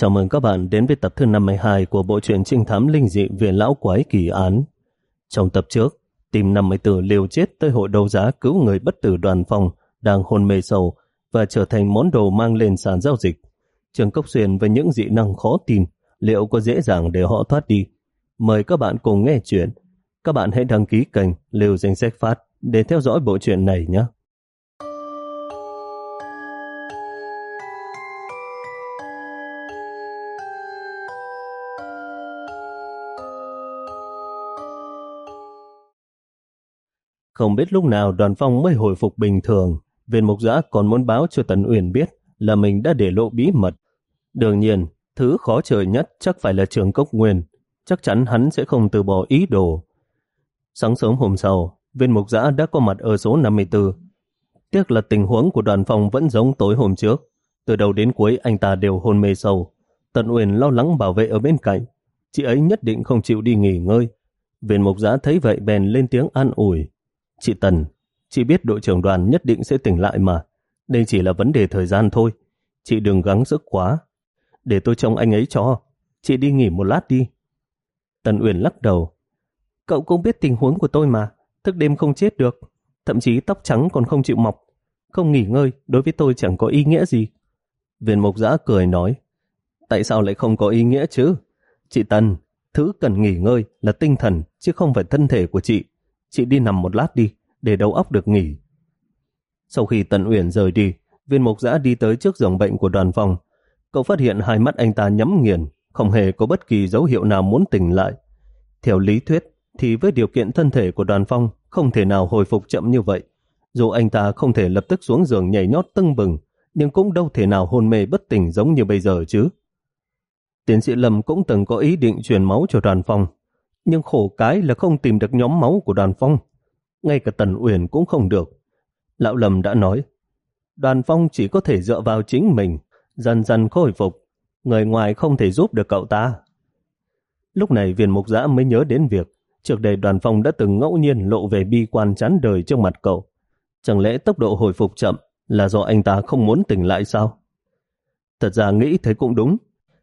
Chào mừng các bạn đến với tập thứ 52 của bộ truyện trinh thám linh dị Viện Lão Quái Kỳ Án. Trong tập trước, tìm 54 liều chết tới hội đấu giá cứu người bất tử đoàn phòng đang hôn mê sầu và trở thành món đồ mang lên sàn giao dịch. Trường Cốc Xuyên với những dị năng khó tin liệu có dễ dàng để họ thoát đi. Mời các bạn cùng nghe chuyện. Các bạn hãy đăng ký kênh Liều Danh Sách Phát để theo dõi bộ truyện này nhé. Không biết lúc nào đoàn phong mới hồi phục bình thường, viên mục giã còn muốn báo cho Tần Uyển biết là mình đã để lộ bí mật. Đương nhiên, thứ khó trời nhất chắc phải là trường cốc nguyên, chắc chắn hắn sẽ không từ bỏ ý đồ. Sáng sớm hôm sau, viên mục giã đã có mặt ở số 54. Tiếc là tình huống của đoàn phong vẫn giống tối hôm trước. Từ đầu đến cuối anh ta đều hôn mê sâu. Tần Uyển lo lắng bảo vệ ở bên cạnh. Chị ấy nhất định không chịu đi nghỉ ngơi. Viên mục giã thấy vậy bèn lên tiếng an ủi. Chị Tần, chị biết đội trưởng đoàn nhất định sẽ tỉnh lại mà. Đây chỉ là vấn đề thời gian thôi. Chị đừng gắng sức quá. Để tôi trông anh ấy cho. Chị đi nghỉ một lát đi. Tần Uyển lắc đầu. Cậu cũng biết tình huống của tôi mà. Thức đêm không chết được. Thậm chí tóc trắng còn không chịu mọc. Không nghỉ ngơi đối với tôi chẳng có ý nghĩa gì. Viên mục giã cười nói. Tại sao lại không có ý nghĩa chứ? Chị Tần, thứ cần nghỉ ngơi là tinh thần chứ không phải thân thể của chị. Chị đi nằm một lát đi, để đầu óc được nghỉ. Sau khi Tần Uyển rời đi, viên mục giã đi tới trước giường bệnh của đoàn phòng. Cậu phát hiện hai mắt anh ta nhắm nghiền, không hề có bất kỳ dấu hiệu nào muốn tỉnh lại. Theo lý thuyết, thì với điều kiện thân thể của đoàn phong không thể nào hồi phục chậm như vậy. Dù anh ta không thể lập tức xuống giường nhảy nhót tưng bừng, nhưng cũng đâu thể nào hôn mê bất tỉnh giống như bây giờ chứ. Tiến sĩ Lâm cũng từng có ý định truyền máu cho đoàn phong, nhưng khổ cái là không tìm được nhóm máu của đoàn phong. Ngay cả Tần Uyển cũng không được. Lão Lâm đã nói, đoàn phong chỉ có thể dựa vào chính mình, dần dần khôi phục, người ngoài không thể giúp được cậu ta. Lúc này viên mục giã mới nhớ đến việc trước đây đoàn phong đã từng ngẫu nhiên lộ về bi quan chán đời trước mặt cậu. Chẳng lẽ tốc độ hồi phục chậm là do anh ta không muốn tỉnh lại sao? Thật ra nghĩ thấy cũng đúng.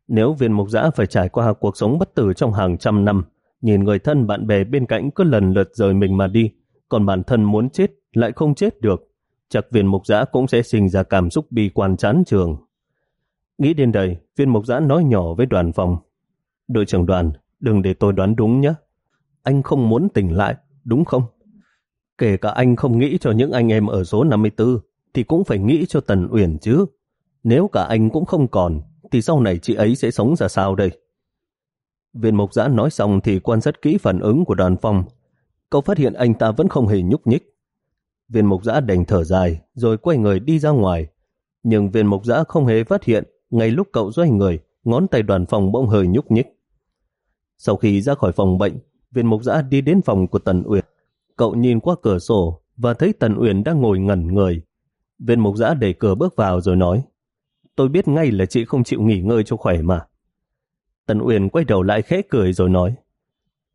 Nếu viên mục giã phải trải qua cuộc sống bất tử trong hàng trăm năm, nhìn người thân bạn bè bên cạnh cứ lần lượt rời mình mà đi, còn bản thân muốn chết lại không chết được, chắc viên mục giã cũng sẽ sinh ra cảm xúc bi quan chán trường. Nghĩ đến đây, viên mục giã nói nhỏ với đoàn phòng. Đội trưởng đoàn, đừng để tôi đoán đúng nhé. Anh không muốn tỉnh lại, đúng không? Kể cả anh không nghĩ cho những anh em ở số 54, thì cũng phải nghĩ cho Tần Uyển chứ. Nếu cả anh cũng không còn, thì sau này chị ấy sẽ sống ra sao đây? Viên mục giã nói xong thì quan sát kỹ phản ứng của đoàn phong. Cậu phát hiện anh ta vẫn không hề nhúc nhích. Viên mục giã đành thở dài rồi quay người đi ra ngoài. Nhưng viên mục giã không hề phát hiện ngay lúc cậu xoay người, ngón tay đoàn phòng bỗng hơi nhúc nhích. Sau khi ra khỏi phòng bệnh, viên mục giã đi đến phòng của Tần Uyển. Cậu nhìn qua cửa sổ và thấy Tần Uyển đang ngồi ngẩn người. Viên mục giã đẩy cửa bước vào rồi nói Tôi biết ngay là chị không chịu nghỉ ngơi cho khỏe mà. Tần Uyển quay đầu lại khẽ cười rồi nói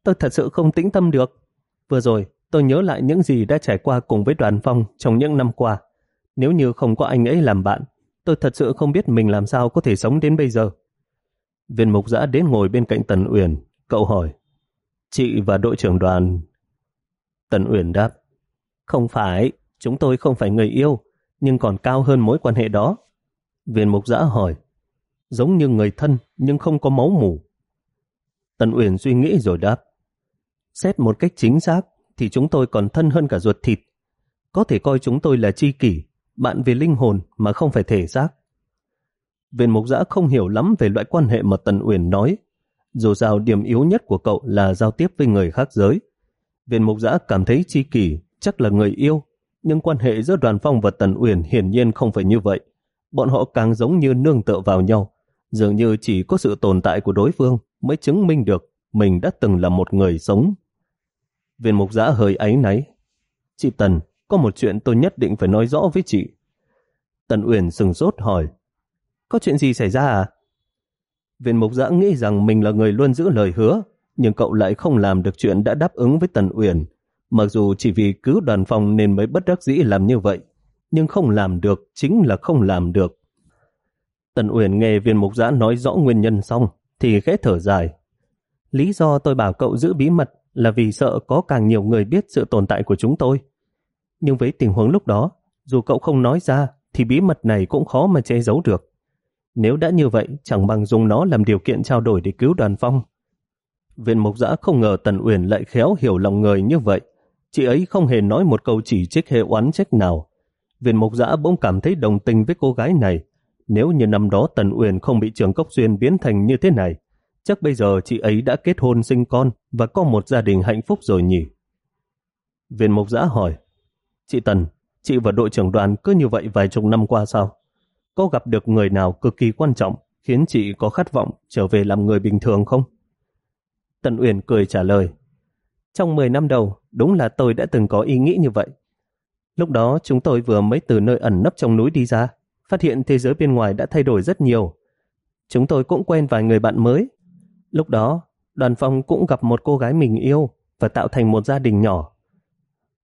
Tôi thật sự không tĩnh tâm được. Vừa rồi, tôi nhớ lại những gì đã trải qua cùng với đoàn phong trong những năm qua. Nếu như không có anh ấy làm bạn, tôi thật sự không biết mình làm sao có thể sống đến bây giờ. Viên mục giã đến ngồi bên cạnh Tần Uyển, cậu hỏi Chị và đội trưởng đoàn... Tần Uyển đáp Không phải, chúng tôi không phải người yêu, nhưng còn cao hơn mối quan hệ đó. Viên mục giã hỏi giống như người thân nhưng không có máu mủ. Tần Uyển suy nghĩ rồi đáp. Xét một cách chính xác thì chúng tôi còn thân hơn cả ruột thịt. Có thể coi chúng tôi là chi kỷ, bạn về linh hồn mà không phải thể xác. Viên mục giã không hiểu lắm về loại quan hệ mà Tần Uyển nói. Dù sao điểm yếu nhất của cậu là giao tiếp với người khác giới. Viên mục giã cảm thấy chi kỷ chắc là người yêu, nhưng quan hệ giữa đoàn phong và Tần Uyển hiển nhiên không phải như vậy. Bọn họ càng giống như nương tựa vào nhau, dường như chỉ có sự tồn tại của đối phương mới chứng minh được mình đã từng là một người sống. Viên mục giã hơi ấy náy. Chị Tần, có một chuyện tôi nhất định phải nói rõ với chị. Tần Uyển sừng sốt hỏi. Có chuyện gì xảy ra à? Viên mục giã nghĩ rằng mình là người luôn giữ lời hứa, nhưng cậu lại không làm được chuyện đã đáp ứng với Tần Uyển. Mặc dù chỉ vì cứu đoàn phòng nên mới bất đắc dĩ làm như vậy, nhưng không làm được chính là không làm được. Tần Uyển nghe viên mục giã nói rõ nguyên nhân xong, thì khẽ thở dài. Lý do tôi bảo cậu giữ bí mật là vì sợ có càng nhiều người biết sự tồn tại của chúng tôi. Nhưng với tình huống lúc đó, dù cậu không nói ra, thì bí mật này cũng khó mà che giấu được. Nếu đã như vậy, chẳng bằng dùng nó làm điều kiện trao đổi để cứu đoàn phong. Viên mục giã không ngờ Tần Uyển lại khéo hiểu lòng người như vậy. Chị ấy không hề nói một câu chỉ trích hệ oán trách nào. Viên mục giã bỗng cảm thấy đồng tình với cô gái này. Nếu như năm đó Tần Uyển không bị trường cốc duyên biến thành như thế này, chắc bây giờ chị ấy đã kết hôn sinh con và có một gia đình hạnh phúc rồi nhỉ. Viên Mộc giã hỏi, Chị Tần, chị và đội trưởng đoàn cứ như vậy vài chục năm qua sao? Có gặp được người nào cực kỳ quan trọng khiến chị có khát vọng trở về làm người bình thường không? Tần Uyển cười trả lời, trong 10 năm đầu, đúng là tôi đã từng có ý nghĩ như vậy. Lúc đó chúng tôi vừa mới từ nơi ẩn nấp trong núi đi ra, phát hiện thế giới bên ngoài đã thay đổi rất nhiều. Chúng tôi cũng quen vài người bạn mới. Lúc đó, đoàn phong cũng gặp một cô gái mình yêu và tạo thành một gia đình nhỏ.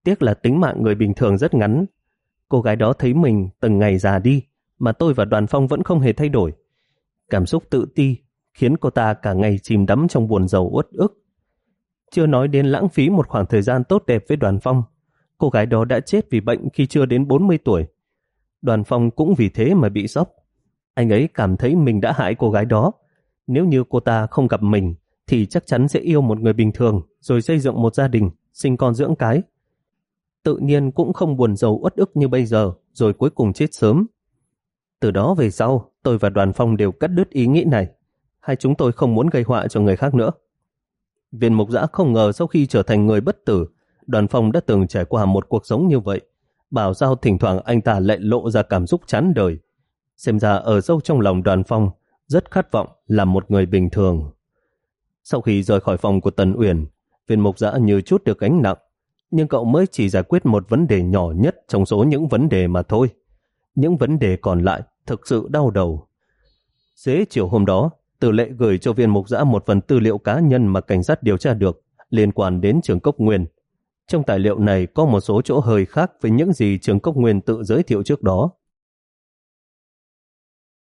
Tiếc là tính mạng người bình thường rất ngắn. Cô gái đó thấy mình từng ngày già đi, mà tôi và đoàn phong vẫn không hề thay đổi. Cảm xúc tự ti khiến cô ta cả ngày chìm đắm trong buồn giàu uất ức. Chưa nói đến lãng phí một khoảng thời gian tốt đẹp với đoàn phong. Cô gái đó đã chết vì bệnh khi chưa đến 40 tuổi. Đoàn phong cũng vì thế mà bị sốc. Anh ấy cảm thấy mình đã hại cô gái đó. Nếu như cô ta không gặp mình, thì chắc chắn sẽ yêu một người bình thường, rồi xây dựng một gia đình, sinh con dưỡng cái. Tự nhiên cũng không buồn giàu uất ức như bây giờ, rồi cuối cùng chết sớm. Từ đó về sau, tôi và đoàn phong đều cắt đứt ý nghĩ này. Hai chúng tôi không muốn gây họa cho người khác nữa. Viên mục giã không ngờ sau khi trở thành người bất tử, đoàn phong đã từng trải qua một cuộc sống như vậy. Bảo sao thỉnh thoảng anh ta lại lộ ra cảm xúc chán đời. Xem ra ở sâu trong lòng đoàn phong, rất khát vọng làm một người bình thường. Sau khi rời khỏi phòng của Tần Uyển, viên mục giã như chút được gánh nặng, nhưng cậu mới chỉ giải quyết một vấn đề nhỏ nhất trong số những vấn đề mà thôi. Những vấn đề còn lại thực sự đau đầu. Xế chiều hôm đó, Tử lệ gửi cho viên mục giã một phần tư liệu cá nhân mà cảnh sát điều tra được liên quan đến trường Cốc Nguyên. Trong tài liệu này có một số chỗ hơi khác với những gì trường Cốc Nguyên tự giới thiệu trước đó.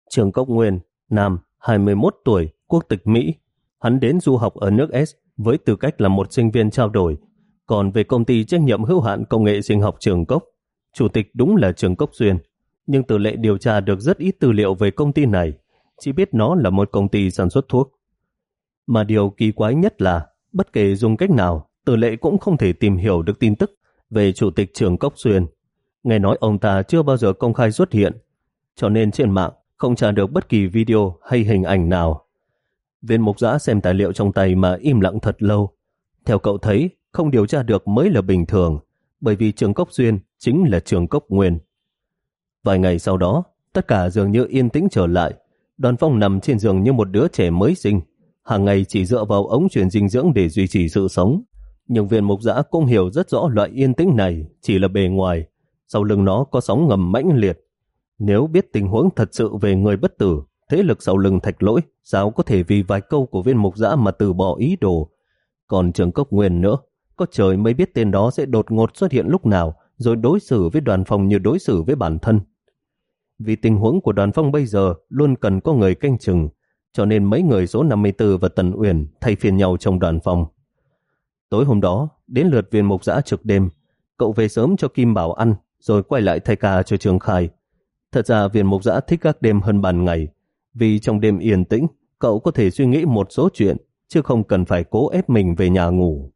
Trường Cốc Nguyên, nam, 21 tuổi, quốc tịch Mỹ. Hắn đến du học ở nước S với tư cách là một sinh viên trao đổi. Còn về công ty trách nhiệm hữu hạn công nghệ sinh học trường Cốc, chủ tịch đúng là trường Cốc Duyên. Nhưng từ lệ điều tra được rất ít tư liệu về công ty này chỉ biết nó là một công ty sản xuất thuốc. Mà điều kỳ quái nhất là, bất kể dùng cách nào, tử lệ cũng không thể tìm hiểu được tin tức về Chủ tịch trường Cốc Xuyên. Nghe nói ông ta chưa bao giờ công khai xuất hiện, cho nên trên mạng không trả được bất kỳ video hay hình ảnh nào. Viên mục giã xem tài liệu trong tay mà im lặng thật lâu. Theo cậu thấy, không điều tra được mới là bình thường, bởi vì trường Cốc Xuyên chính là trường Cốc Nguyên. Vài ngày sau đó, tất cả dường như yên tĩnh trở lại, Đoàn phong nằm trên giường như một đứa trẻ mới sinh, hàng ngày chỉ dựa vào ống truyền dinh dưỡng để duy trì sự sống. Nhưng viên mục giã cũng hiểu rất rõ loại yên tĩnh này chỉ là bề ngoài, sau lưng nó có sóng ngầm mãnh liệt. Nếu biết tình huống thật sự về người bất tử, thế lực sau lưng thạch lỗi, sao có thể vì vài câu của viên mục giã mà từ bỏ ý đồ. Còn trường cốc nguyên nữa, có trời mới biết tên đó sẽ đột ngột xuất hiện lúc nào, rồi đối xử với đoàn phòng như đối xử với bản thân vì tình huống của đoàn phong bây giờ luôn cần có người canh chừng, cho nên mấy người số 54 và Tần Uyển thay phiên nhau trong đoàn phong. Tối hôm đó, đến lượt viên mục giã trực đêm, cậu về sớm cho Kim Bảo ăn, rồi quay lại thay ca cho Trường Khai. Thật ra viên mục giã thích các đêm hơn bàn ngày, vì trong đêm yên tĩnh, cậu có thể suy nghĩ một số chuyện, chứ không cần phải cố ép mình về nhà ngủ.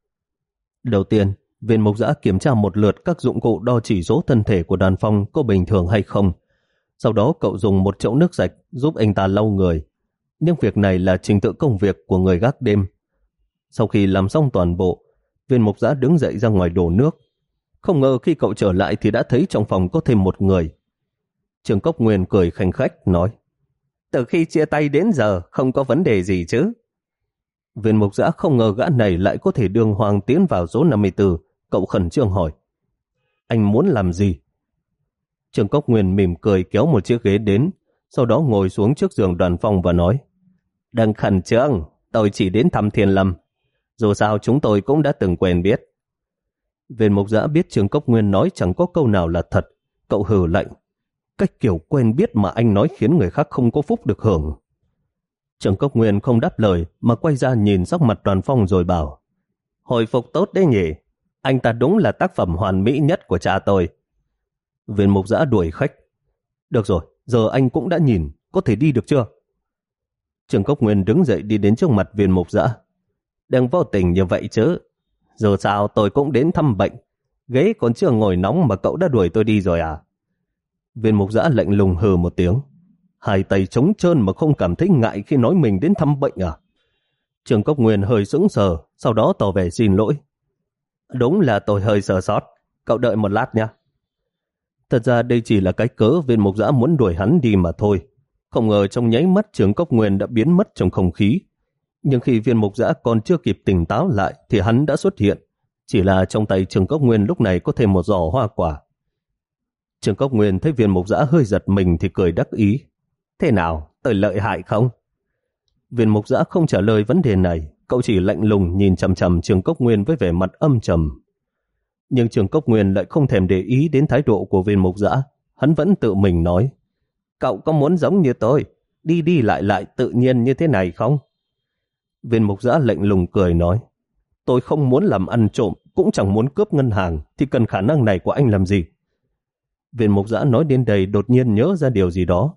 Đầu tiên, viên mục giã kiểm tra một lượt các dụng cụ đo chỉ số thân thể của đoàn phong có bình thường hay không, sau đó cậu dùng một chậu nước sạch giúp anh ta lau người. Nhưng việc này là trình tự công việc của người gác đêm. Sau khi làm xong toàn bộ, viên mục giã đứng dậy ra ngoài đổ nước. Không ngờ khi cậu trở lại thì đã thấy trong phòng có thêm một người. Trường Cốc Nguyên cười khanh khách nói Từ khi chia tay đến giờ không có vấn đề gì chứ. Viên mục giã không ngờ gã này lại có thể đường hoàng tiến vào số 54. Cậu khẩn trương hỏi Anh muốn làm gì? Trường Cốc Nguyên mỉm cười kéo một chiếc ghế đến, sau đó ngồi xuống trước giường đoàn phong và nói Đừng khẩn trương, tôi chỉ đến thăm Thiên Lâm. Dù sao chúng tôi cũng đã từng quen biết. Viên mục giã biết Trường Cốc Nguyên nói chẳng có câu nào là thật, cậu hừ lạnh. cách kiểu quen biết mà anh nói khiến người khác không có phúc được hưởng. Trường Cốc Nguyên không đáp lời mà quay ra nhìn sắc mặt đoàn phong rồi bảo Hồi phục tốt đấy nhỉ, anh ta đúng là tác phẩm hoàn mỹ nhất của cha tôi. Viên mục giã đuổi khách. Được rồi, giờ anh cũng đã nhìn, có thể đi được chưa? Trường Cốc Nguyên đứng dậy đi đến trước mặt viên mục giã. Đừng vô tình như vậy chứ. Dù sao tôi cũng đến thăm bệnh. Ghế còn chưa ngồi nóng mà cậu đã đuổi tôi đi rồi à? Viên mục giã lạnh lùng hừ một tiếng. Hai tay trống trơn mà không cảm thấy ngại khi nói mình đến thăm bệnh à? Trường Cốc Nguyên hơi sững sờ, sau đó tỏ vẻ xin lỗi. Đúng là tôi hơi sờ sót. Cậu đợi một lát nha. Thật ra đây chỉ là cái cớ viên mục giã muốn đuổi hắn đi mà thôi. Không ngờ trong nháy mắt trường Cốc Nguyên đã biến mất trong không khí. Nhưng khi viên mục giã còn chưa kịp tỉnh táo lại thì hắn đã xuất hiện. Chỉ là trong tay trường Cốc Nguyên lúc này có thêm một giỏ hoa quả. Trường Cốc Nguyên thấy viên mục giã hơi giật mình thì cười đắc ý. Thế nào, tôi lợi hại không? Viên mục giã không trả lời vấn đề này, cậu chỉ lạnh lùng nhìn chầm chầm Trường Cốc Nguyên với vẻ mặt âm trầm. Nhưng Trường Cốc Nguyên lại không thèm để ý đến thái độ của viên mục giã. Hắn vẫn tự mình nói, cậu có muốn giống như tôi, đi đi lại lại tự nhiên như thế này không? Viên mục giã lệnh lùng cười nói, tôi không muốn làm ăn trộm, cũng chẳng muốn cướp ngân hàng, thì cần khả năng này của anh làm gì? Viên mục giã nói đến đây đột nhiên nhớ ra điều gì đó.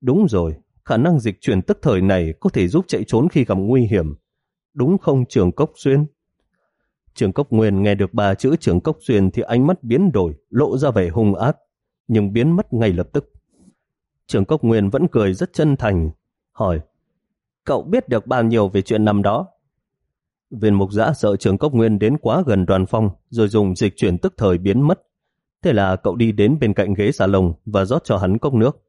Đúng rồi, khả năng dịch chuyển tức thời này có thể giúp chạy trốn khi gặp nguy hiểm. Đúng không trường Cốc Xuyên? Trường Cốc Nguyên nghe được ba chữ trường Cốc Xuyên thì ánh mắt biến đổi, lộ ra vẻ hung ác, nhưng biến mất ngay lập tức. Trường Cốc Nguyên vẫn cười rất chân thành, hỏi, cậu biết được bao nhiêu về chuyện năm đó? Viên mục giã sợ trường Cốc Nguyên đến quá gần đoàn phong, rồi dùng dịch chuyển tức thời biến mất. Thế là cậu đi đến bên cạnh ghế xà lồng và rót cho hắn cốc nước.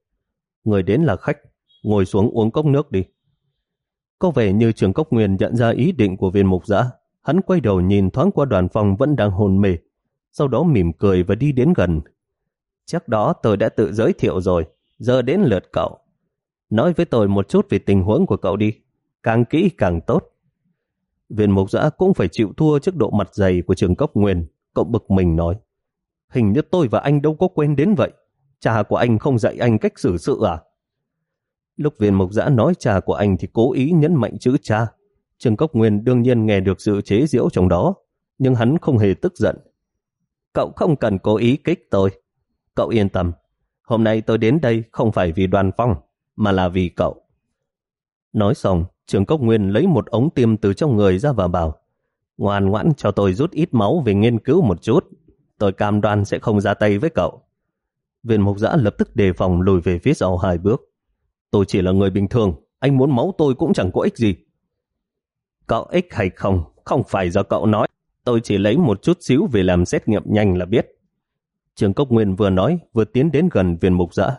Người đến là khách, ngồi xuống uống cốc nước đi. Có vẻ như trường Cốc Nguyên nhận ra ý định của viên mục giã. Hắn quay đầu nhìn thoáng qua đoàn phong vẫn đang hồn mê, sau đó mỉm cười và đi đến gần. Chắc đó tôi đã tự giới thiệu rồi, giờ đến lượt cậu. Nói với tôi một chút về tình huống của cậu đi, càng kỹ càng tốt. Viên mục giã cũng phải chịu thua trước độ mặt dày của trường Cốc Nguyên, cậu bực mình nói. Hình như tôi và anh đâu có quen đến vậy. Cha của anh không dạy anh cách xử sự à? Lúc viên mục giã nói cha của anh thì cố ý nhấn mạnh chữ cha. Trương Cốc Nguyên đương nhiên nghe được sự chế giễu trong đó, nhưng hắn không hề tức giận. Cậu không cần cố ý kích tôi. Cậu yên tâm, hôm nay tôi đến đây không phải vì đoàn phong, mà là vì cậu. Nói xong, Trường Cốc Nguyên lấy một ống tiêm từ trong người ra và bảo ngoan ngoãn cho tôi rút ít máu về nghiên cứu một chút. Tôi cam đoan sẽ không ra tay với cậu. Viên mục giã lập tức đề phòng lùi về phía sau hai bước. Tôi chỉ là người bình thường, anh muốn máu tôi cũng chẳng có ích gì. Cậu ích hay không, không phải do cậu nói. Tôi chỉ lấy một chút xíu về làm xét nghiệm nhanh là biết. Trường Cốc Nguyên vừa nói, vừa tiến đến gần viên mục giã.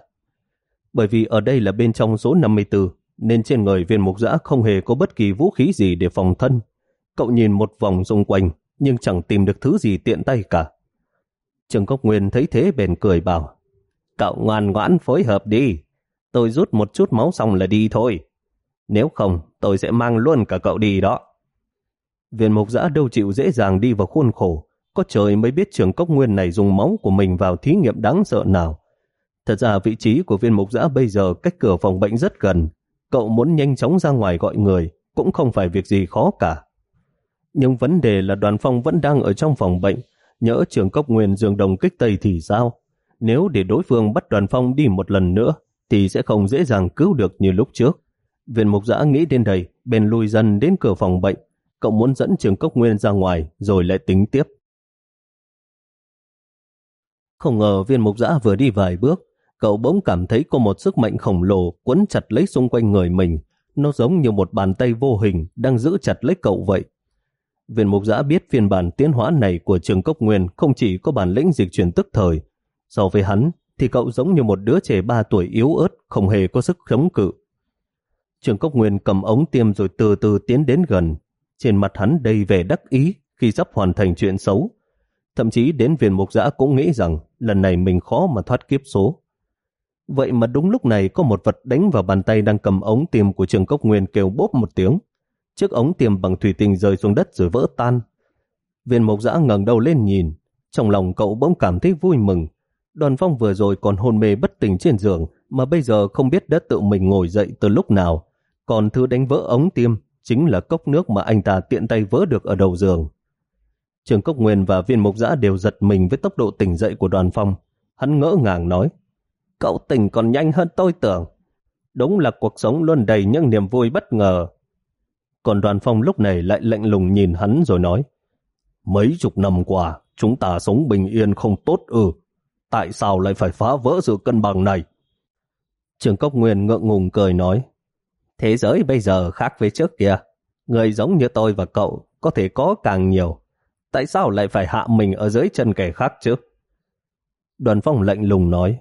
Bởi vì ở đây là bên trong số 54, nên trên người viên mục giã không hề có bất kỳ vũ khí gì để phòng thân. Cậu nhìn một vòng xung quanh, nhưng chẳng tìm được thứ gì tiện tay cả. Trường Cốc Nguyên thấy thế bèn cười bảo, cậu ngoan ngoãn phối hợp đi, tôi rút một chút máu xong là đi thôi. Nếu không, tôi sẽ mang luôn cả cậu đi đó. Viên mục giã đâu chịu dễ dàng đi vào khuôn khổ, có trời mới biết trường cốc nguyên này dùng máu của mình vào thí nghiệm đáng sợ nào. Thật ra vị trí của viên mục giã bây giờ cách cửa phòng bệnh rất gần, cậu muốn nhanh chóng ra ngoài gọi người cũng không phải việc gì khó cả. Nhưng vấn đề là đoàn phong vẫn đang ở trong phòng bệnh, nhỡ trường cốc nguyên dương đồng kích tây thì sao? Nếu để đối phương bắt đoàn phong đi một lần nữa, thì sẽ không dễ dàng cứu được như lúc trước. viên mục giã nghĩ đến đây, bèn lùi dần đến cửa phòng bệnh. Cậu muốn dẫn trường cốc nguyên ra ngoài, rồi lại tính tiếp. Không ngờ viên mục giã vừa đi vài bước, cậu bỗng cảm thấy có một sức mạnh khổng lồ quấn chặt lấy xung quanh người mình. Nó giống như một bàn tay vô hình đang giữ chặt lấy cậu vậy. Viên mục giã biết phiên bản tiến hóa này của trường cốc nguyên không chỉ có bản lĩnh dịch chuyển tức thời. So với hắn, thì cậu giống như một đứa trẻ 3 tuổi yếu ớt, không hề có sức chống cự. Trường Cốc Nguyên cầm ống tiêm rồi từ từ tiến đến gần. Trên mặt hắn đầy vẻ đắc ý khi sắp hoàn thành chuyện xấu. Thậm chí đến viên mục giã cũng nghĩ rằng lần này mình khó mà thoát kiếp số. Vậy mà đúng lúc này có một vật đánh vào bàn tay đang cầm ống tiêm của trường cốc nguyên kêu bốp một tiếng. Chiếc ống tiêm bằng thủy tinh rơi xuống đất rồi vỡ tan. Viên mộc giã ngẩng đầu lên nhìn. Trong lòng cậu bỗng cảm thấy vui mừng. Đoàn phong vừa rồi còn hôn mê bất tỉnh trên giường, mà bây giờ không biết đã tự mình ngồi dậy từ lúc nào. Còn thứ đánh vỡ ống tiêm chính là cốc nước mà anh ta tiện tay vỡ được ở đầu giường. Trường Cốc Nguyên và viên mục giã đều giật mình với tốc độ tỉnh dậy của đoàn phong. Hắn ngỡ ngàng nói, cậu tỉnh còn nhanh hơn tôi tưởng. Đúng là cuộc sống luôn đầy những niềm vui bất ngờ. Còn đoàn phong lúc này lại lạnh lùng nhìn hắn rồi nói, mấy chục năm qua, chúng ta sống bình yên không tốt ư. Tại sao lại phải phá vỡ sự cân bằng này? Trường Cốc Nguyên ngượng ngùng cười nói, thế giới bây giờ khác với trước kia. Người giống như tôi và cậu có thể có càng nhiều. Tại sao lại phải hạ mình ở dưới chân kẻ khác chứ? Đoàn phong lạnh lùng nói,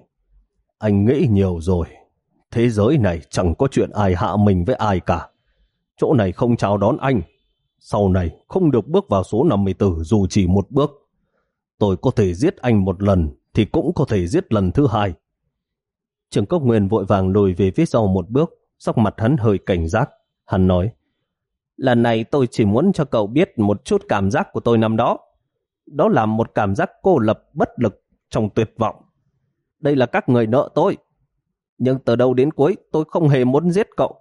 anh nghĩ nhiều rồi. Thế giới này chẳng có chuyện ai hạ mình với ai cả. Chỗ này không chào đón anh. Sau này không được bước vào số 54 dù chỉ một bước. Tôi có thể giết anh một lần thì cũng có thể giết lần thứ hai. Trường Cốc Nguyên vội vàng lùi về phía sau một bước, sắc mặt hắn hơi cảnh giác. Hắn nói, lần này tôi chỉ muốn cho cậu biết một chút cảm giác của tôi năm đó. Đó là một cảm giác cô lập bất lực trong tuyệt vọng. Đây là các người nợ tôi. Nhưng từ đầu đến cuối tôi không hề muốn giết cậu.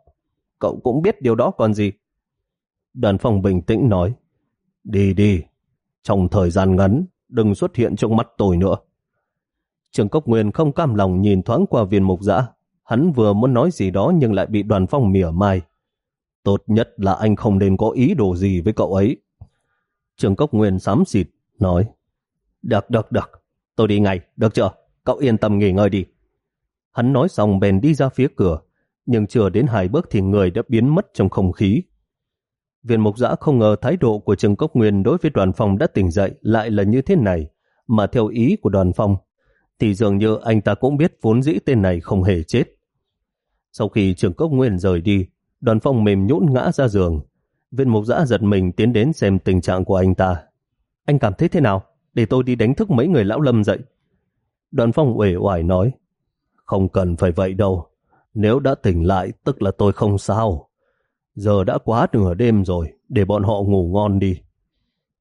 Cậu cũng biết điều đó còn gì. Đoàn phòng bình tĩnh nói, đi đi, trong thời gian ngắn, đừng xuất hiện trong mắt tôi nữa. Trường Cốc Nguyên không cam lòng nhìn thoáng qua viên mục dã Hắn vừa muốn nói gì đó nhưng lại bị đoàn phong mỉa mai. Tốt nhất là anh không nên có ý đồ gì với cậu ấy. Trường Cốc Nguyên sám xịt, nói Được, được, được. Tôi đi ngay, được chưa? Cậu yên tâm nghỉ ngơi đi. Hắn nói xong bèn đi ra phía cửa, nhưng chưa đến hai bước thì người đã biến mất trong không khí. Viên mục giã không ngờ thái độ của Trường Cốc Nguyên đối với đoàn phong đã tỉnh dậy lại là như thế này, mà theo ý của đoàn phong thì dường như anh ta cũng biết vốn dĩ tên này không hề chết. Sau khi trường cốc nguyên rời đi, đoàn phong mềm nhũn ngã ra giường. Viên mục giã giật mình tiến đến xem tình trạng của anh ta. Anh cảm thấy thế nào? Để tôi đi đánh thức mấy người lão lâm dậy. Đoàn phong uể oải nói, không cần phải vậy đâu. Nếu đã tỉnh lại tức là tôi không sao. Giờ đã quá nửa đêm rồi, để bọn họ ngủ ngon đi.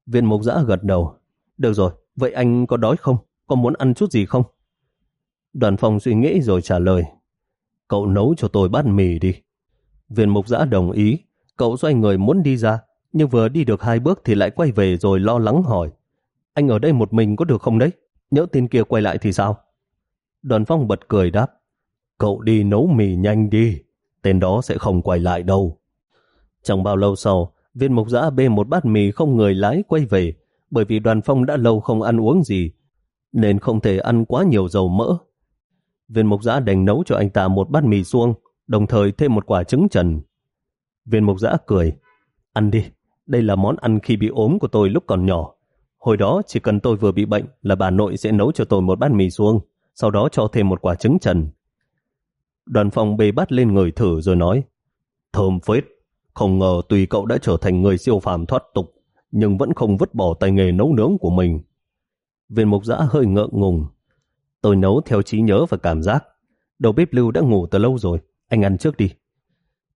Viên mục giã gật đầu. Được rồi, vậy anh có đói không? có muốn ăn chút gì không? Đoàn phong suy nghĩ rồi trả lời. Cậu nấu cho tôi bát mì đi. Viên mục giã đồng ý. Cậu xoay người muốn đi ra, nhưng vừa đi được hai bước thì lại quay về rồi lo lắng hỏi. Anh ở đây một mình có được không đấy? Nhớ tên kia quay lại thì sao? Đoàn phong bật cười đáp. Cậu đi nấu mì nhanh đi. Tên đó sẽ không quay lại đâu. Chẳng bao lâu sau, viên mục giã bê một bát mì không người lái quay về, bởi vì đoàn phong đã lâu không ăn uống gì, nên không thể ăn quá nhiều dầu mỡ. Viên mục giã đành nấu cho anh ta một bát mì xuông, đồng thời thêm một quả trứng trần. Viên mục giã cười, ăn đi, đây là món ăn khi bị ốm của tôi lúc còn nhỏ. Hồi đó chỉ cần tôi vừa bị bệnh là bà nội sẽ nấu cho tôi một bát mì xuông, sau đó cho thêm một quả trứng trần. Đoàn phòng bê bát lên người thử rồi nói, thơm phết, không ngờ tùy cậu đã trở thành người siêu phàm thoát tục, nhưng vẫn không vứt bỏ tay nghề nấu nướng của mình. Viên mục giã hơi ngượng ngùng. Tôi nấu theo trí nhớ và cảm giác. Đầu bếp lưu đã ngủ từ lâu rồi, anh ăn trước đi.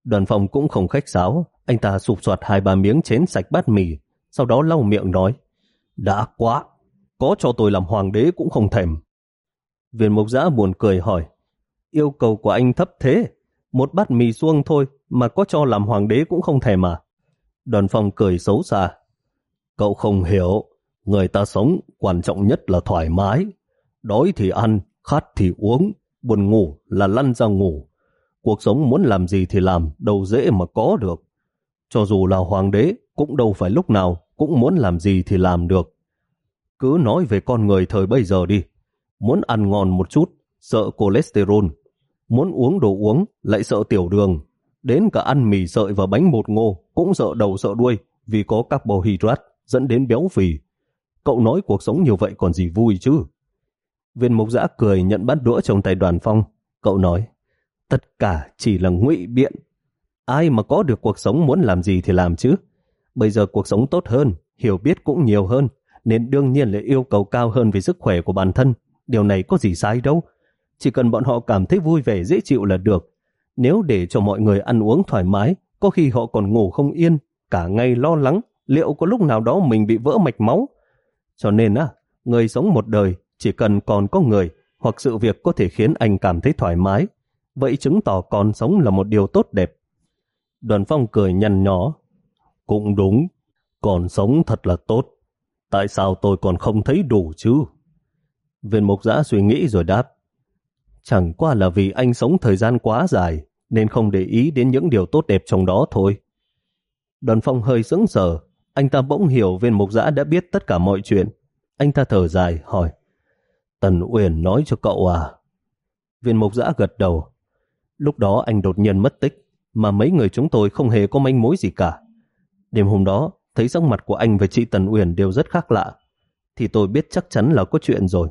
Đoàn phòng cũng không khách sáo, anh ta sụp soạt hai ba miếng chén sạch bát mì, sau đó lau miệng nói, đã quá, có cho tôi làm hoàng đế cũng không thèm. Viên mục giã buồn cười hỏi, yêu cầu của anh thấp thế, một bát mì xuông thôi mà có cho làm hoàng đế cũng không thèm mà. Đoàn phòng cười xấu xa, cậu không hiểu, Người ta sống quan trọng nhất là thoải mái. Đói thì ăn, khát thì uống, buồn ngủ là lăn ra ngủ. Cuộc sống muốn làm gì thì làm, đâu dễ mà có được. Cho dù là hoàng đế, cũng đâu phải lúc nào cũng muốn làm gì thì làm được. Cứ nói về con người thời bây giờ đi. Muốn ăn ngon một chút, sợ cholesterol. Muốn uống đồ uống, lại sợ tiểu đường. Đến cả ăn mì sợi và bánh bột ngô cũng sợ đầu sợ đuôi vì có carbohydrate dẫn đến béo phì. Cậu nói cuộc sống như vậy còn gì vui chứ? Viên mục giã cười nhận bát đũa trong tay đoàn phong. Cậu nói, tất cả chỉ là ngụy biện. Ai mà có được cuộc sống muốn làm gì thì làm chứ. Bây giờ cuộc sống tốt hơn, hiểu biết cũng nhiều hơn, nên đương nhiên là yêu cầu cao hơn về sức khỏe của bản thân. Điều này có gì sai đâu. Chỉ cần bọn họ cảm thấy vui vẻ dễ chịu là được. Nếu để cho mọi người ăn uống thoải mái, có khi họ còn ngủ không yên, cả ngày lo lắng liệu có lúc nào đó mình bị vỡ mạch máu cho nên á, người sống một đời chỉ cần còn có người hoặc sự việc có thể khiến anh cảm thấy thoải mái, vậy chứng tỏ còn sống là một điều tốt đẹp. Đoàn phong cười nhăn nhó. Cũng đúng, còn sống thật là tốt. Tại sao tôi còn không thấy đủ chứ? Viên mục giã suy nghĩ rồi đáp. Chẳng qua là vì anh sống thời gian quá dài, nên không để ý đến những điều tốt đẹp trong đó thôi. Đoàn phong hơi sững sờ, anh ta bỗng hiểu viên mục giã đã biết tất cả mọi chuyện. Anh ta thở dài, hỏi. Tần Uyển nói cho cậu à? Viên mục giã gật đầu. Lúc đó anh đột nhiên mất tích, mà mấy người chúng tôi không hề có manh mối gì cả. Đêm hôm đó, thấy sắc mặt của anh và chị Tần Uyển đều rất khác lạ, thì tôi biết chắc chắn là có chuyện rồi.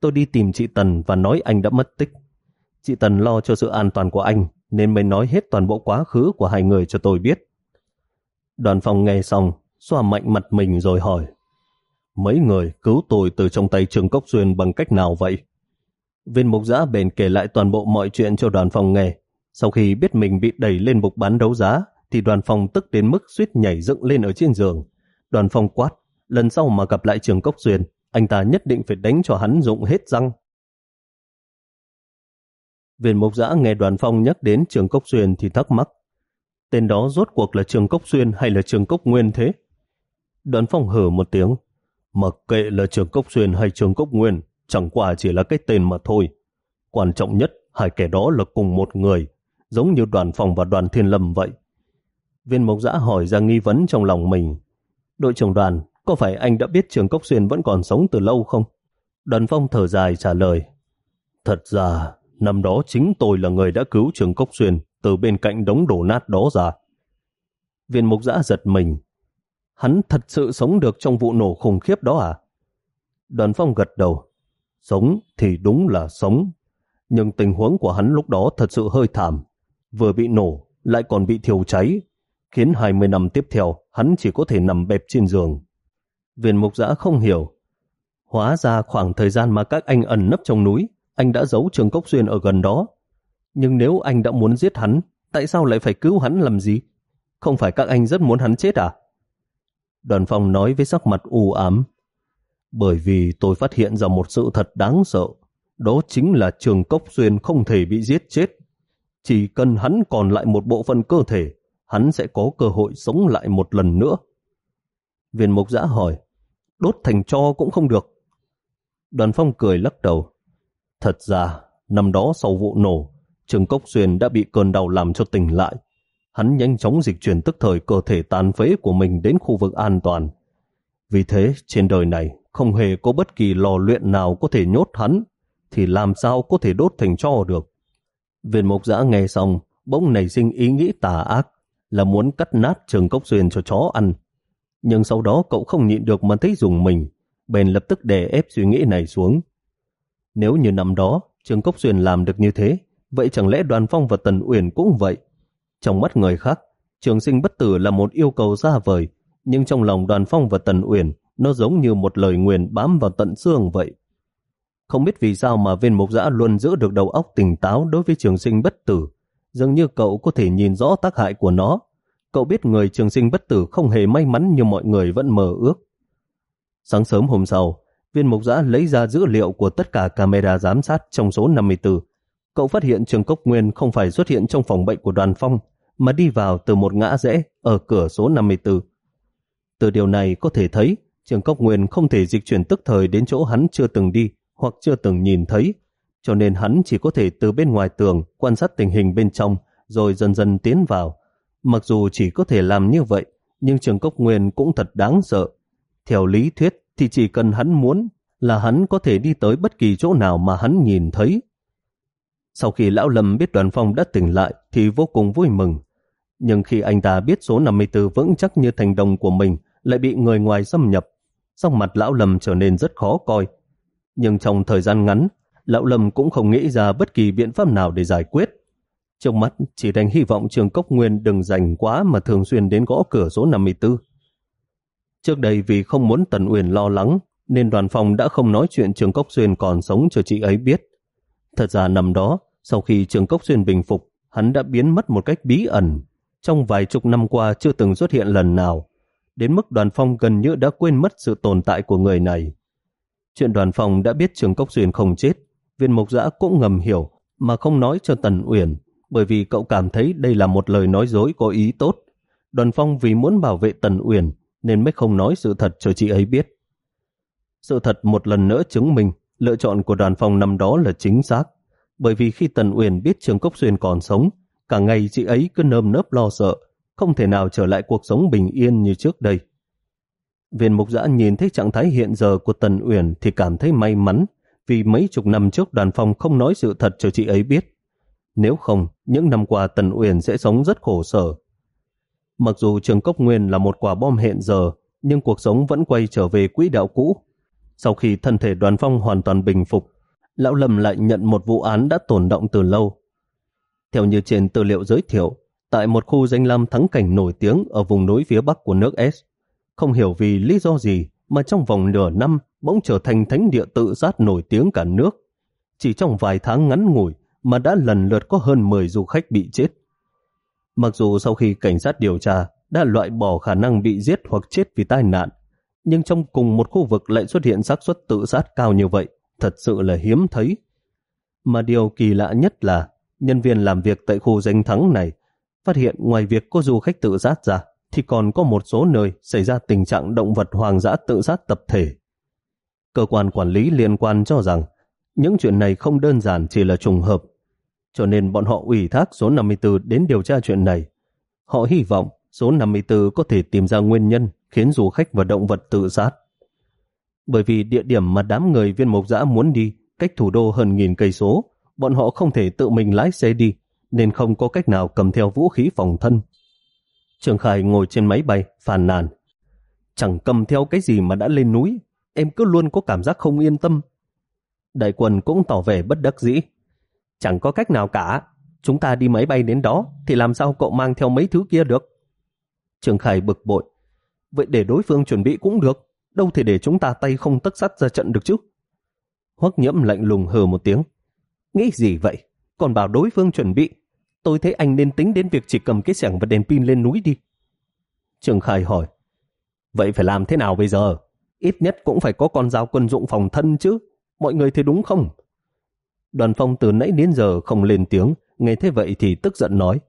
Tôi đi tìm chị Tần và nói anh đã mất tích. Chị Tần lo cho sự an toàn của anh, nên mới nói hết toàn bộ quá khứ của hai người cho tôi biết. Đoàn phòng nghe xong, xoa mạnh mặt mình rồi hỏi. Mấy người cứu tôi từ trong tay Trường Cốc Xuyên bằng cách nào vậy? Viên mục giã bền kể lại toàn bộ mọi chuyện cho đoàn phòng nghe. Sau khi biết mình bị đẩy lên bục bán đấu giá, thì đoàn phòng tức đến mức suýt nhảy dựng lên ở trên giường. Đoàn phòng quát, lần sau mà gặp lại Trường Cốc Xuyên, anh ta nhất định phải đánh cho hắn dụng hết răng. Viên mục giã nghe đoàn phong nhắc đến Trường Cốc Xuyên thì thắc mắc. Tên đó rốt cuộc là Trường Cốc Xuyên hay là Trường Cốc Nguyên thế? Đoàn phong hở một tiếng. Mặc kệ là Trường Cốc Xuyên hay Trường Cốc Nguyên, chẳng qua chỉ là cái tên mà thôi. Quan trọng nhất, hai kẻ đó là cùng một người, giống như đoàn phòng và đoàn thiên lâm vậy. Viên mộc giã hỏi ra nghi vấn trong lòng mình. Đội trưởng đoàn, có phải anh đã biết Trường Cốc Xuyên vẫn còn sống từ lâu không? Đoàn phong thở dài trả lời. Thật ra, năm đó chính tôi là người đã cứu Trường Cốc Xuyên từ bên cạnh đống đổ nát đó ra. Viên mục giã giật mình. Hắn thật sự sống được trong vụ nổ khủng khiếp đó à? Đoàn phong gật đầu. Sống thì đúng là sống. Nhưng tình huống của hắn lúc đó thật sự hơi thảm. Vừa bị nổ, lại còn bị thiêu cháy, khiến 20 năm tiếp theo hắn chỉ có thể nằm bẹp trên giường. Viên mục giã không hiểu. Hóa ra khoảng thời gian mà các anh ẩn nấp trong núi, anh đã giấu trường cốc xuyên ở gần đó. Nhưng nếu anh đã muốn giết hắn, tại sao lại phải cứu hắn làm gì? Không phải các anh rất muốn hắn chết à? Đoàn phong nói với sắc mặt u ám. Bởi vì tôi phát hiện ra một sự thật đáng sợ. Đó chính là trường cốc xuyên không thể bị giết chết. Chỉ cần hắn còn lại một bộ phận cơ thể, hắn sẽ có cơ hội sống lại một lần nữa. Viên mục giã hỏi, đốt thành cho cũng không được. Đoàn phong cười lắc đầu. Thật ra, năm đó sau vụ nổ, Trường Cốc Xuyên đã bị cơn đau làm cho tỉnh lại. Hắn nhanh chóng dịch chuyển tức thời cơ thể tàn phế của mình đến khu vực an toàn. Vì thế, trên đời này không hề có bất kỳ lò luyện nào có thể nhốt hắn, thì làm sao có thể đốt thành cho được. Viên mục giã nghe xong, bỗng nảy sinh ý nghĩ tà ác, là muốn cắt nát trường cốc xuyên cho chó ăn. Nhưng sau đó cậu không nhịn được mà thấy dùng mình, bèn lập tức đè ép suy nghĩ này xuống. Nếu như năm đó, trường cốc xuyên làm được như thế, vậy chẳng lẽ đoàn phong và tần uyển cũng vậy? Trong mắt người khác, trường sinh bất tử là một yêu cầu xa vời, nhưng trong lòng đoàn phong và tần uyển, nó giống như một lời nguyền bám vào tận xương vậy. Không biết vì sao mà viên mục giã luôn giữ được đầu óc tỉnh táo đối với trường sinh bất tử. Dường như cậu có thể nhìn rõ tác hại của nó. Cậu biết người trường sinh bất tử không hề may mắn như mọi người vẫn mơ ước. Sáng sớm hôm sau, viên mục giã lấy ra dữ liệu của tất cả camera giám sát trong số 54. Cậu phát hiện trường cốc nguyên không phải xuất hiện trong phòng bệnh của đoàn phong, mà đi vào từ một ngã rẽ ở cửa số 54. Từ điều này có thể thấy trường cốc nguyên không thể dịch chuyển tức thời đến chỗ hắn chưa từng đi hoặc chưa từng nhìn thấy, cho nên hắn chỉ có thể từ bên ngoài tường quan sát tình hình bên trong rồi dần dần tiến vào. Mặc dù chỉ có thể làm như vậy, nhưng trường cốc nguyên cũng thật đáng sợ. Theo lý thuyết thì chỉ cần hắn muốn là hắn có thể đi tới bất kỳ chỗ nào mà hắn nhìn thấy. Sau khi Lão Lâm biết đoàn phong đã tỉnh lại thì vô cùng vui mừng. Nhưng khi anh ta biết số 54 vững chắc như thành đồng của mình lại bị người ngoài xâm nhập, sắc mặt Lão Lâm trở nên rất khó coi. Nhưng trong thời gian ngắn, Lão Lâm cũng không nghĩ ra bất kỳ biện pháp nào để giải quyết. Trong mắt chỉ đành hy vọng trường Cốc Nguyên đừng rảnh quá mà thường xuyên đến gõ cửa số 54. Trước đây vì không muốn Tần Uyển lo lắng, nên đoàn phòng đã không nói chuyện Trường Cốc Xuyên còn sống cho chị ấy biết. Thật ra năm đó, sau khi Trường Cốc Xuyên bình phục, hắn đã biến mất một cách bí ẩn. Trong vài chục năm qua chưa từng xuất hiện lần nào, đến mức đoàn phong gần như đã quên mất sự tồn tại của người này. Chuyện đoàn phong đã biết Trường Cốc Xuyên không chết, viên mục giã cũng ngầm hiểu mà không nói cho Tần Uyển bởi vì cậu cảm thấy đây là một lời nói dối có ý tốt. Đoàn phong vì muốn bảo vệ Tần Uyển nên mới không nói sự thật cho chị ấy biết. Sự thật một lần nữa chứng minh lựa chọn của đoàn phong năm đó là chính xác. Bởi vì khi Tần Uyển biết Trường Cốc Xuyên còn sống, cả ngày chị ấy cứ nơm nớp lo sợ, không thể nào trở lại cuộc sống bình yên như trước đây. Viên mục giã nhìn thấy trạng thái hiện giờ của Tần Uyển thì cảm thấy may mắn vì mấy chục năm trước đoàn phong không nói sự thật cho chị ấy biết. Nếu không, những năm qua Tần Uyển sẽ sống rất khổ sở. Mặc dù trường cốc nguyên là một quả bom hẹn giờ, nhưng cuộc sống vẫn quay trở về quỹ đạo cũ. Sau khi thân thể đoàn phong hoàn toàn bình phục, Lão Lâm lại nhận một vụ án đã tồn động từ lâu. Theo như trên tư liệu giới thiệu, tại một khu danh lam thắng cảnh nổi tiếng ở vùng núi phía bắc của nước S, không hiểu vì lý do gì mà trong vòng nửa năm bỗng trở thành thánh địa tự sát nổi tiếng cả nước. Chỉ trong vài tháng ngắn ngủi mà đã lần lượt có hơn 10 du khách bị chết. Mặc dù sau khi cảnh sát điều tra đã loại bỏ khả năng bị giết hoặc chết vì tai nạn, nhưng trong cùng một khu vực lại xuất hiện xác suất tự sát cao như vậy, thật sự là hiếm thấy. Mà điều kỳ lạ nhất là nhân viên làm việc tại khu danh thắng này phát hiện ngoài việc có du khách tự sát ra, thì còn có một số nơi xảy ra tình trạng động vật hoang dã tự sát tập thể. Cơ quan quản lý liên quan cho rằng những chuyện này không đơn giản chỉ là trùng hợp, cho nên bọn họ ủy thác số 54 đến điều tra chuyện này. Họ hy vọng số 54 có thể tìm ra nguyên nhân khiến du khách và động vật tự sát. Bởi vì địa điểm mà đám người viên mộc dã muốn đi cách thủ đô hơn nghìn cây số, bọn họ không thể tự mình lái xe đi, nên không có cách nào cầm theo vũ khí phòng thân. Trường Khải ngồi trên máy bay, phàn nàn. Chẳng cầm theo cái gì mà đã lên núi, em cứ luôn có cảm giác không yên tâm. Đại quân cũng tỏ vẻ bất đắc dĩ. Chẳng có cách nào cả, chúng ta đi máy bay đến đó thì làm sao cậu mang theo mấy thứ kia được? Trường Khải bực bội. Vậy để đối phương chuẩn bị cũng được, đâu thể để chúng ta tay không tất sắt ra trận được chứ. Hoắc nhiễm lạnh lùng hờ một tiếng. Nghĩ gì vậy? Còn bảo đối phương chuẩn bị. Tôi thấy anh nên tính đến việc chỉ cầm cái sẻng và đèn pin lên núi đi. Trường Khải hỏi. Vậy phải làm thế nào bây giờ? Ít nhất cũng phải có con dao quân dụng phòng thân chứ. Mọi người thấy đúng không? Đoàn phong từ nãy đến giờ không lên tiếng. Nghe thế vậy thì tức giận nói.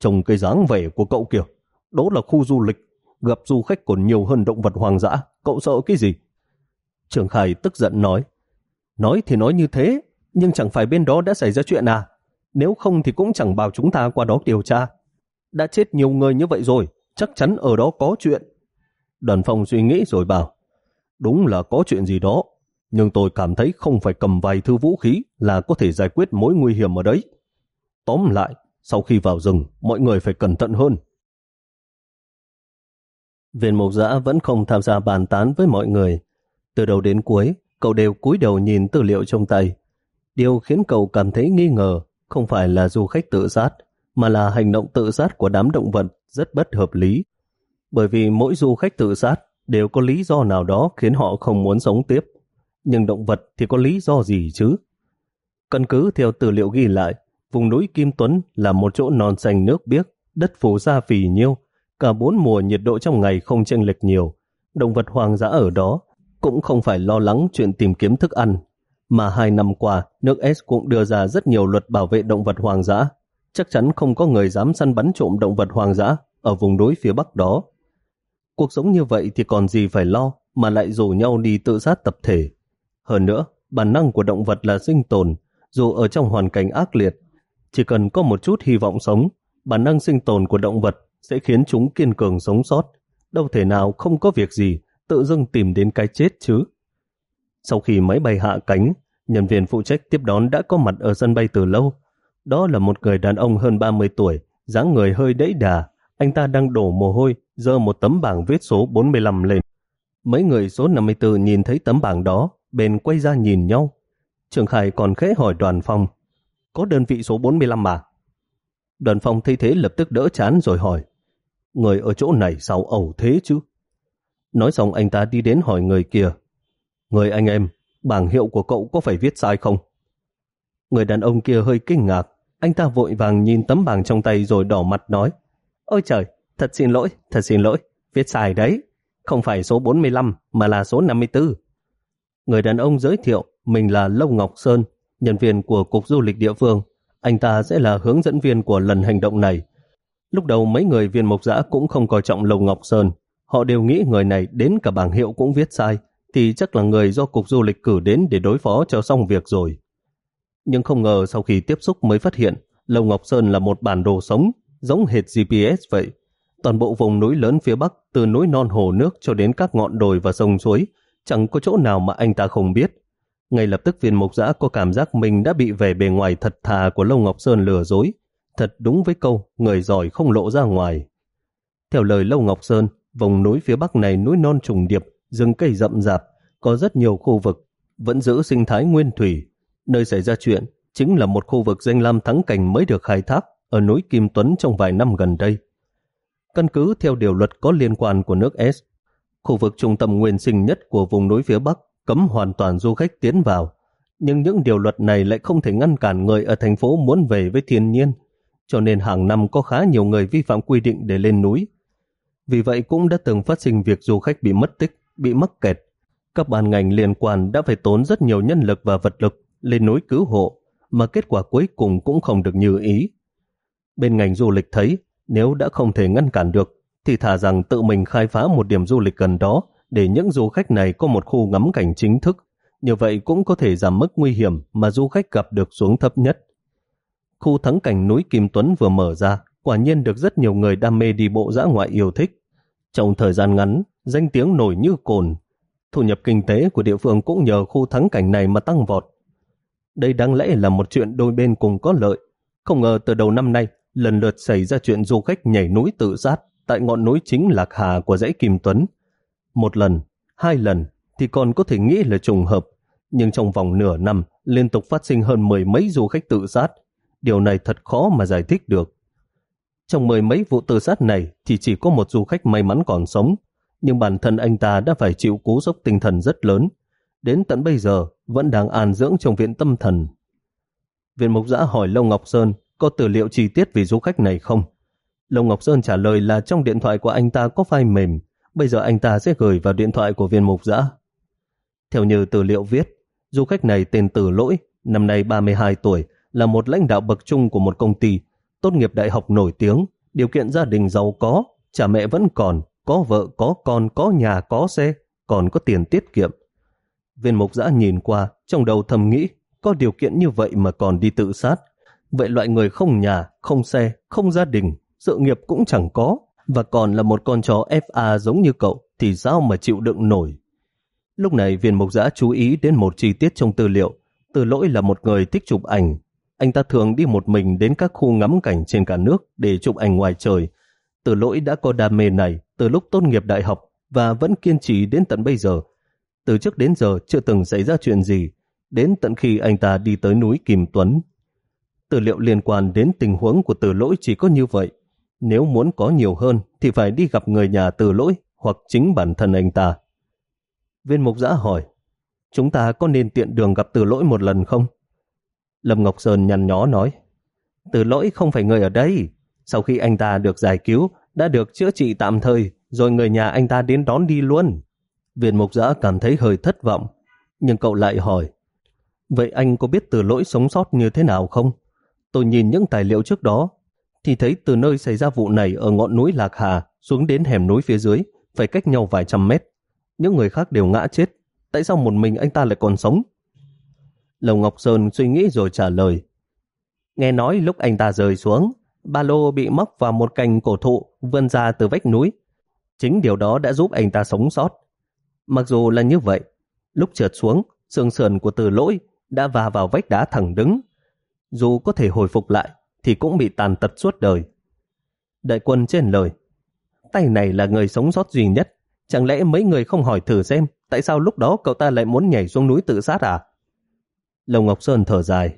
Trông cái dáng vẻ của cậu kìa. Đó là khu du lịch. Gặp du khách còn nhiều hơn động vật hoang dã. Cậu sợ cái gì? Trường Khải tức giận nói. Nói thì nói như thế, nhưng chẳng phải bên đó đã xảy ra chuyện à? Nếu không thì cũng chẳng bảo chúng ta qua đó điều tra. Đã chết nhiều người như vậy rồi, chắc chắn ở đó có chuyện. Đoàn phong suy nghĩ rồi bảo, đúng là có chuyện gì đó, nhưng tôi cảm thấy không phải cầm vài thứ vũ khí là có thể giải quyết mối nguy hiểm ở đấy. Tóm lại, sau khi vào rừng, mọi người phải cẩn thận hơn. Viên mục giã vẫn không tham gia bàn tán với mọi người. Từ đầu đến cuối, cậu đều cúi đầu nhìn tư liệu trong tay. Điều khiến cậu cảm thấy nghi ngờ không phải là du khách tự sát, mà là hành động tự sát của đám động vật rất bất hợp lý. Bởi vì mỗi du khách tự sát đều có lý do nào đó khiến họ không muốn sống tiếp. Nhưng động vật thì có lý do gì chứ? Căn cứ theo tư liệu ghi lại, vùng núi Kim Tuấn là một chỗ non xanh nước biếc, đất phủ sa phì nhiêu, cả bốn mùa nhiệt độ trong ngày không chênh lệch nhiều. Động vật hoang dã ở đó cũng không phải lo lắng chuyện tìm kiếm thức ăn, mà hai năm qua nước S cũng đưa ra rất nhiều luật bảo vệ động vật hoang dã. Chắc chắn không có người dám săn bắn trộm động vật hoang dã ở vùng núi phía bắc đó. Cuộc sống như vậy thì còn gì phải lo mà lại rủ nhau đi tự sát tập thể. Hơn nữa, bản năng của động vật là sinh tồn, dù ở trong hoàn cảnh ác liệt. Chỉ cần có một chút hy vọng sống, bản năng sinh tồn của động vật sẽ khiến chúng kiên cường sống sót. Đâu thể nào không có việc gì tự dưng tìm đến cái chết chứ. Sau khi máy bay hạ cánh, nhân viên phụ trách tiếp đón đã có mặt ở sân bay từ lâu. Đó là một người đàn ông hơn 30 tuổi, dáng người hơi đẫy đà. Anh ta đang đổ mồ hôi, dơ một tấm bảng viết số 45 lên. Mấy người số 54 nhìn thấy tấm bảng đó, bèn quay ra nhìn nhau. Trường Khải còn khẽ hỏi đoàn phong, có đơn vị số 45 mà? Đoàn phong thấy thế lập tức đỡ chán rồi hỏi, người ở chỗ này sao ẩu thế chứ? Nói xong anh ta đi đến hỏi người kia, Người anh em, bảng hiệu của cậu có phải viết sai không? Người đàn ông kia hơi kinh ngạc. Anh ta vội vàng nhìn tấm bảng trong tay rồi đỏ mặt nói Ôi trời, thật xin lỗi, thật xin lỗi, viết sai đấy. Không phải số 45 mà là số 54. Người đàn ông giới thiệu mình là Lâu Ngọc Sơn, nhân viên của Cục Du lịch địa phương. Anh ta sẽ là hướng dẫn viên của lần hành động này. Lúc đầu mấy người viên mộc giã cũng không coi trọng Lầu Ngọc Sơn. Họ đều nghĩ người này đến cả bảng hiệu cũng viết sai, thì chắc là người do Cục Du lịch cử đến để đối phó cho xong việc rồi. Nhưng không ngờ sau khi tiếp xúc mới phát hiện Lầu Ngọc Sơn là một bản đồ sống, giống hệt GPS vậy. Toàn bộ vùng núi lớn phía Bắc, từ núi non hồ nước cho đến các ngọn đồi và sông suối, chẳng có chỗ nào mà anh ta không biết. Ngay lập tức viên mục giã có cảm giác mình đã bị về bề ngoài thật thà của Lâu Ngọc Sơn lừa dối. Thật đúng với câu, người giỏi không lộ ra ngoài. Theo lời Lâu Ngọc Sơn, vùng núi phía Bắc này núi non trùng điệp, rừng cây rậm rạp, có rất nhiều khu vực, vẫn giữ sinh thái nguyên thủy. Nơi xảy ra chuyện chính là một khu vực danh lam thắng cảnh mới được khai thác ở núi Kim Tuấn trong vài năm gần đây. Căn cứ theo điều luật có liên quan của nước S, khu vực trung tâm nguyên sinh nhất của vùng núi phía Bắc cấm hoàn toàn du khách tiến vào. Nhưng những điều luật này lại không thể ngăn cản người ở thành phố muốn về với thiên nhiên, cho nên hàng năm có khá nhiều người vi phạm quy định để lên núi. Vì vậy cũng đã từng phát sinh việc du khách bị mất tích, bị mắc kẹt. Các ban ngành liên quan đã phải tốn rất nhiều nhân lực và vật lực lên núi cứu hộ, mà kết quả cuối cùng cũng không được như ý. Bên ngành du lịch thấy, nếu đã không thể ngăn cản được, thì thả rằng tự mình khai phá một điểm du lịch gần đó để những du khách này có một khu ngắm cảnh chính thức. Như vậy cũng có thể giảm mức nguy hiểm mà du khách gặp được xuống thấp nhất. Khu thắng cảnh núi Kim Tuấn vừa mở ra, quả nhiên được rất nhiều người đam mê đi bộ dã ngoại yêu thích. Trong thời gian ngắn, danh tiếng nổi như cồn. Thu nhập kinh tế của địa phương cũng nhờ khu thắng cảnh này mà tăng vọt. Đây đáng lẽ là một chuyện đôi bên cùng có lợi. Không ngờ từ đầu năm nay, lần lượt xảy ra chuyện du khách nhảy núi tự sát tại ngọn núi chính Lạc Hà của dãy Kim Tuấn. Một lần, hai lần thì còn có thể nghĩ là trùng hợp, nhưng trong vòng nửa năm liên tục phát sinh hơn mười mấy du khách tự sát. Điều này thật khó mà giải thích được. Trong mười mấy vụ tự sát này thì chỉ có một du khách may mắn còn sống, nhưng bản thân anh ta đã phải chịu cú sốc tinh thần rất lớn. Đến tận bây giờ vẫn đang an dưỡng trong viện tâm thần. Viện mục giã hỏi Lâu Ngọc Sơn có tư liệu chi tiết về du khách này không? Lâu Ngọc Sơn trả lời là trong điện thoại của anh ta có file mềm, bây giờ anh ta sẽ gửi vào điện thoại của viên mục giã. Theo như tư liệu viết, du khách này tên Tử Lỗi, năm nay 32 tuổi, là một lãnh đạo bậc trung của một công ty, tốt nghiệp đại học nổi tiếng, điều kiện gia đình giàu có, cha mẹ vẫn còn, có vợ, có con, có nhà, có xe, còn có tiền tiết kiệm. Viên mục giã nhìn qua, trong đầu thầm nghĩ, có điều kiện như vậy mà còn đi tự sát. Vậy loại người không nhà, không xe, không gia đình, sự nghiệp cũng chẳng có, và còn là một con chó FA giống như cậu, thì sao mà chịu đựng nổi. Lúc này viên mục giã chú ý đến một chi tiết trong tư liệu. Từ lỗi là một người thích chụp ảnh. Anh ta thường đi một mình đến các khu ngắm cảnh trên cả nước để chụp ảnh ngoài trời. Từ lỗi đã có đam mê này từ lúc tốt nghiệp đại học và vẫn kiên trì đến tận bây giờ. Từ trước đến giờ chưa từng xảy ra chuyện gì, đến tận khi anh ta đi tới núi Kim Tuấn. Tư liệu liên quan đến tình huống của từ lỗi chỉ có như vậy. Nếu muốn có nhiều hơn thì phải đi gặp người nhà từ lỗi hoặc chính bản thân anh ta. Viên mục giã hỏi, chúng ta có nên tiện đường gặp từ lỗi một lần không? Lâm Ngọc Sơn nhăn nhó nói, từ lỗi không phải người ở đây. Sau khi anh ta được giải cứu, đã được chữa trị tạm thời, rồi người nhà anh ta đến đón đi luôn. Viên mục giã cảm thấy hơi thất vọng, nhưng cậu lại hỏi, vậy anh có biết từ lỗi sống sót như thế nào không? Tôi nhìn những tài liệu trước đó, thì thấy từ nơi xảy ra vụ này ở ngọn núi Lạc Hà xuống đến hẻm núi phía dưới, phải cách nhau vài trăm mét. Những người khác đều ngã chết. Tại sao một mình anh ta lại còn sống? Lầu Ngọc Sơn suy nghĩ rồi trả lời. Nghe nói lúc anh ta rơi xuống, ba lô bị móc vào một cành cổ thụ vươn ra từ vách núi. Chính điều đó đã giúp anh ta sống sót. Mặc dù là như vậy, lúc trượt xuống, xương sườn của từ lỗi đã va vào vách đá thẳng đứng. Dù có thể hồi phục lại, thì cũng bị tàn tật suốt đời. Đại quân trên lời, tay này là người sống sót duy nhất, chẳng lẽ mấy người không hỏi thử xem tại sao lúc đó cậu ta lại muốn nhảy xuống núi tự sát à? Lồng Ngọc Sơn thở dài,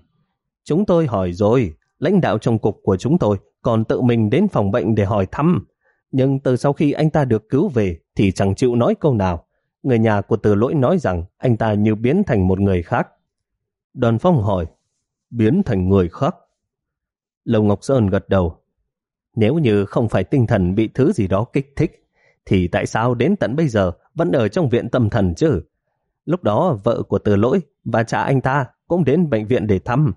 chúng tôi hỏi rồi, lãnh đạo trong cục của chúng tôi còn tự mình đến phòng bệnh để hỏi thăm, nhưng từ sau khi anh ta được cứu về thì chẳng chịu nói câu nào. Người nhà của từ lỗi nói rằng anh ta như biến thành một người khác. Đoàn phong hỏi, biến thành người khác? Lầu Ngọc Sơn gật đầu. Nếu như không phải tinh thần bị thứ gì đó kích thích, thì tại sao đến tận bây giờ vẫn ở trong viện tâm thần chứ? Lúc đó vợ của từ lỗi và cha anh ta cũng đến bệnh viện để thăm.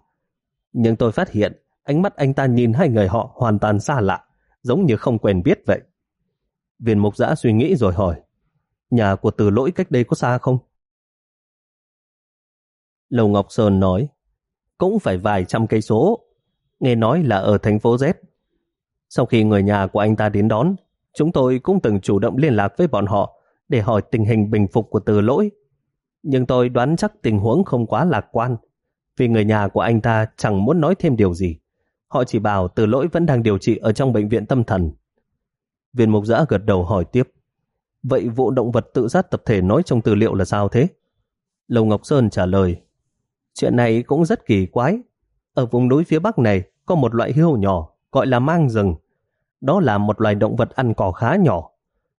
Nhưng tôi phát hiện ánh mắt anh ta nhìn hai người họ hoàn toàn xa lạ, giống như không quen biết vậy. Viên mục giã suy nghĩ rồi hỏi, nhà của từ lỗi cách đây có xa không? Lầu Ngọc Sơn nói, cũng phải vài trăm cây số, nghe nói là ở thành phố Z. Sau khi người nhà của anh ta đến đón, chúng tôi cũng từng chủ động liên lạc với bọn họ để hỏi tình hình bình phục của từ lỗi. Nhưng tôi đoán chắc tình huống không quá lạc quan, vì người nhà của anh ta chẳng muốn nói thêm điều gì. Họ chỉ bảo từ lỗi vẫn đang điều trị ở trong bệnh viện tâm thần. Viên mục giã gật đầu hỏi tiếp. Vậy vụ động vật tự sát tập thể nói trong tư liệu là sao thế? Lầu Ngọc Sơn trả lời. Chuyện này cũng rất kỳ quái. Ở vùng núi phía bắc này có một loại hươu nhỏ gọi là mang rừng. Đó là một loài động vật ăn cỏ khá nhỏ.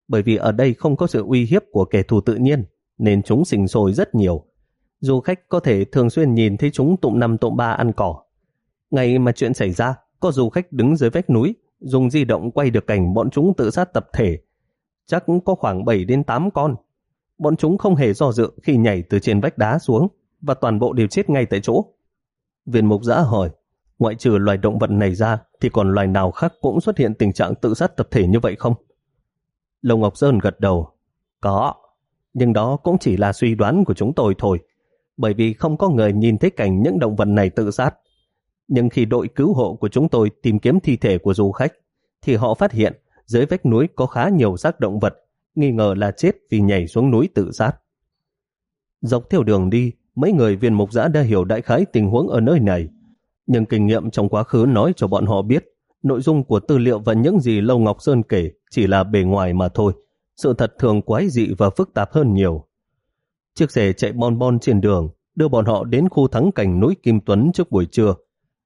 Bởi vì ở đây không có sự uy hiếp của kẻ thù tự nhiên nên chúng sinh sôi rất nhiều. Du khách có thể thường xuyên nhìn thấy chúng tụm năm tụm ba ăn cỏ. Ngày mà chuyện xảy ra, có du khách đứng dưới vách núi dùng di động quay được cảnh bọn chúng tự sát tập thể. Chắc có khoảng 7 đến 8 con. Bọn chúng không hề do dự khi nhảy từ trên vách đá xuống và toàn bộ đều chết ngay tại chỗ. Viên mục giã hỏi, ngoại trừ loài động vật này ra thì còn loài nào khác cũng xuất hiện tình trạng tự sát tập thể như vậy không? Lâu Ngọc Sơn gật đầu, có, nhưng đó cũng chỉ là suy đoán của chúng tôi thôi, bởi vì không có người nhìn thấy cảnh những động vật này tự sát. Nhưng khi đội cứu hộ của chúng tôi tìm kiếm thi thể của du khách, thì họ phát hiện dưới vách núi có khá nhiều xác động vật, nghi ngờ là chết vì nhảy xuống núi tự sát. Dọc theo đường đi, mấy người viên mục giã đã hiểu đại khái tình huống ở nơi này. Nhưng kinh nghiệm trong quá khứ nói cho bọn họ biết, nội dung của tư liệu và những gì Lâu Ngọc Sơn kể chỉ là bề ngoài mà thôi. Sự thật thường quái dị và phức tạp hơn nhiều. Chiếc xe chạy bon bon trên đường, đưa bọn họ đến khu thắng cảnh núi Kim Tuấn trước buổi trưa.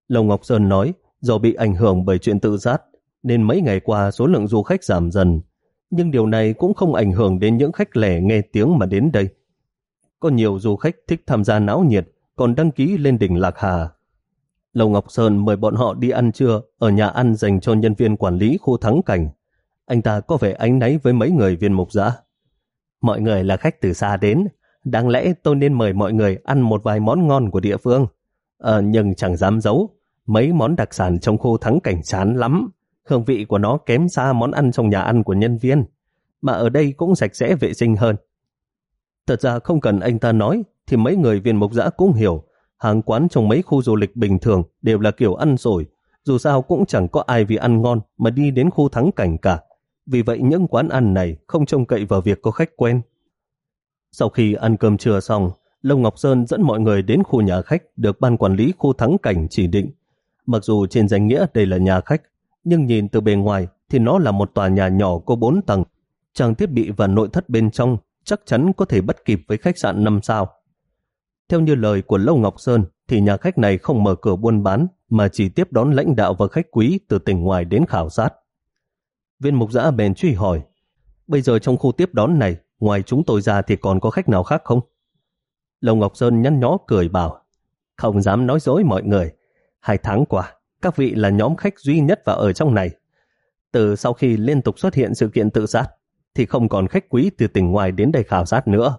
Lâu Ngọc Sơn nói, do bị ảnh hưởng bởi chuyện tự sát, nên mấy ngày qua số lượng du khách giảm dần. Nhưng điều này cũng không ảnh hưởng đến những khách lẻ nghe tiếng mà đến đây. Có nhiều du khách thích tham gia náo nhiệt, còn đăng ký lên đỉnh Lạc Hà. Lầu Ngọc Sơn mời bọn họ đi ăn trưa ở nhà ăn dành cho nhân viên quản lý khu thắng cảnh. Anh ta có vẻ ánh náy với mấy người viên mục giã. Mọi người là khách từ xa đến, đáng lẽ tôi nên mời mọi người ăn một vài món ngon của địa phương. Ờ, nhưng chẳng dám giấu, mấy món đặc sản trong khu thắng cảnh chán lắm. Hương vị của nó kém xa món ăn trong nhà ăn của nhân viên, mà ở đây cũng sạch sẽ vệ sinh hơn. Thật ra không cần anh ta nói, thì mấy người viên mộc giã cũng hiểu, hàng quán trong mấy khu du lịch bình thường đều là kiểu ăn rồi, dù sao cũng chẳng có ai vì ăn ngon mà đi đến khu thắng cảnh cả. Vì vậy những quán ăn này không trông cậy vào việc có khách quen. Sau khi ăn cơm trưa xong, Lâu Ngọc Sơn dẫn mọi người đến khu nhà khách được ban quản lý khu thắng cảnh chỉ định. Mặc dù trên danh nghĩa đây là nhà khách, nhưng nhìn từ bề ngoài thì nó là một tòa nhà nhỏ có 4 tầng. Trang thiết bị và nội thất bên trong chắc chắn có thể bắt kịp với khách sạn 5 sao. Theo như lời của Lâu Ngọc Sơn, thì nhà khách này không mở cửa buôn bán mà chỉ tiếp đón lãnh đạo và khách quý từ tỉnh ngoài đến khảo sát. Viên mục giã bèn truy hỏi, bây giờ trong khu tiếp đón này, ngoài chúng tôi ra thì còn có khách nào khác không? Lâu Ngọc Sơn nhăn nhó cười bảo, không dám nói dối mọi người. Hai tháng qua, các vị là nhóm khách duy nhất vào ở trong này. Từ sau khi liên tục xuất hiện sự kiện tự sát, thì không còn khách quý từ tỉnh ngoài đến đây khảo sát nữa.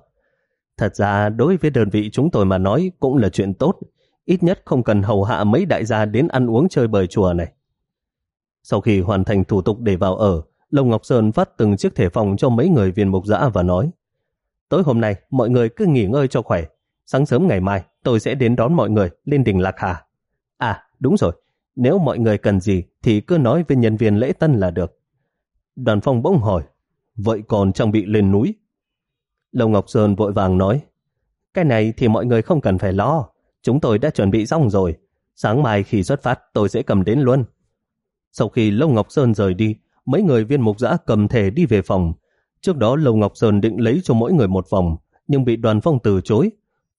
Thật ra đối với đơn vị chúng tôi mà nói cũng là chuyện tốt, ít nhất không cần hầu hạ mấy đại gia đến ăn uống chơi bời chùa này. Sau khi hoàn thành thủ tục để vào ở, Lông Ngọc Sơn phát từng chiếc thẻ phòng cho mấy người viên mục giã và nói Tối hôm nay mọi người cứ nghỉ ngơi cho khỏe, sáng sớm ngày mai tôi sẽ đến đón mọi người lên đỉnh Lạc Hà. À, đúng rồi, nếu mọi người cần gì thì cứ nói với nhân viên lễ tân là được. Đoàn phong bỗng hỏi, vậy còn trang bị lên núi? Lâu Ngọc Sơn vội vàng nói, cái này thì mọi người không cần phải lo, chúng tôi đã chuẩn bị xong rồi. Sáng mai khi xuất phát tôi sẽ cầm đến luôn. Sau khi Lâu Ngọc Sơn rời đi, mấy người viên mục giã cầm thẻ đi về phòng. Trước đó Lâu Ngọc Sơn định lấy cho mỗi người một phòng, nhưng bị đoàn phong từ chối.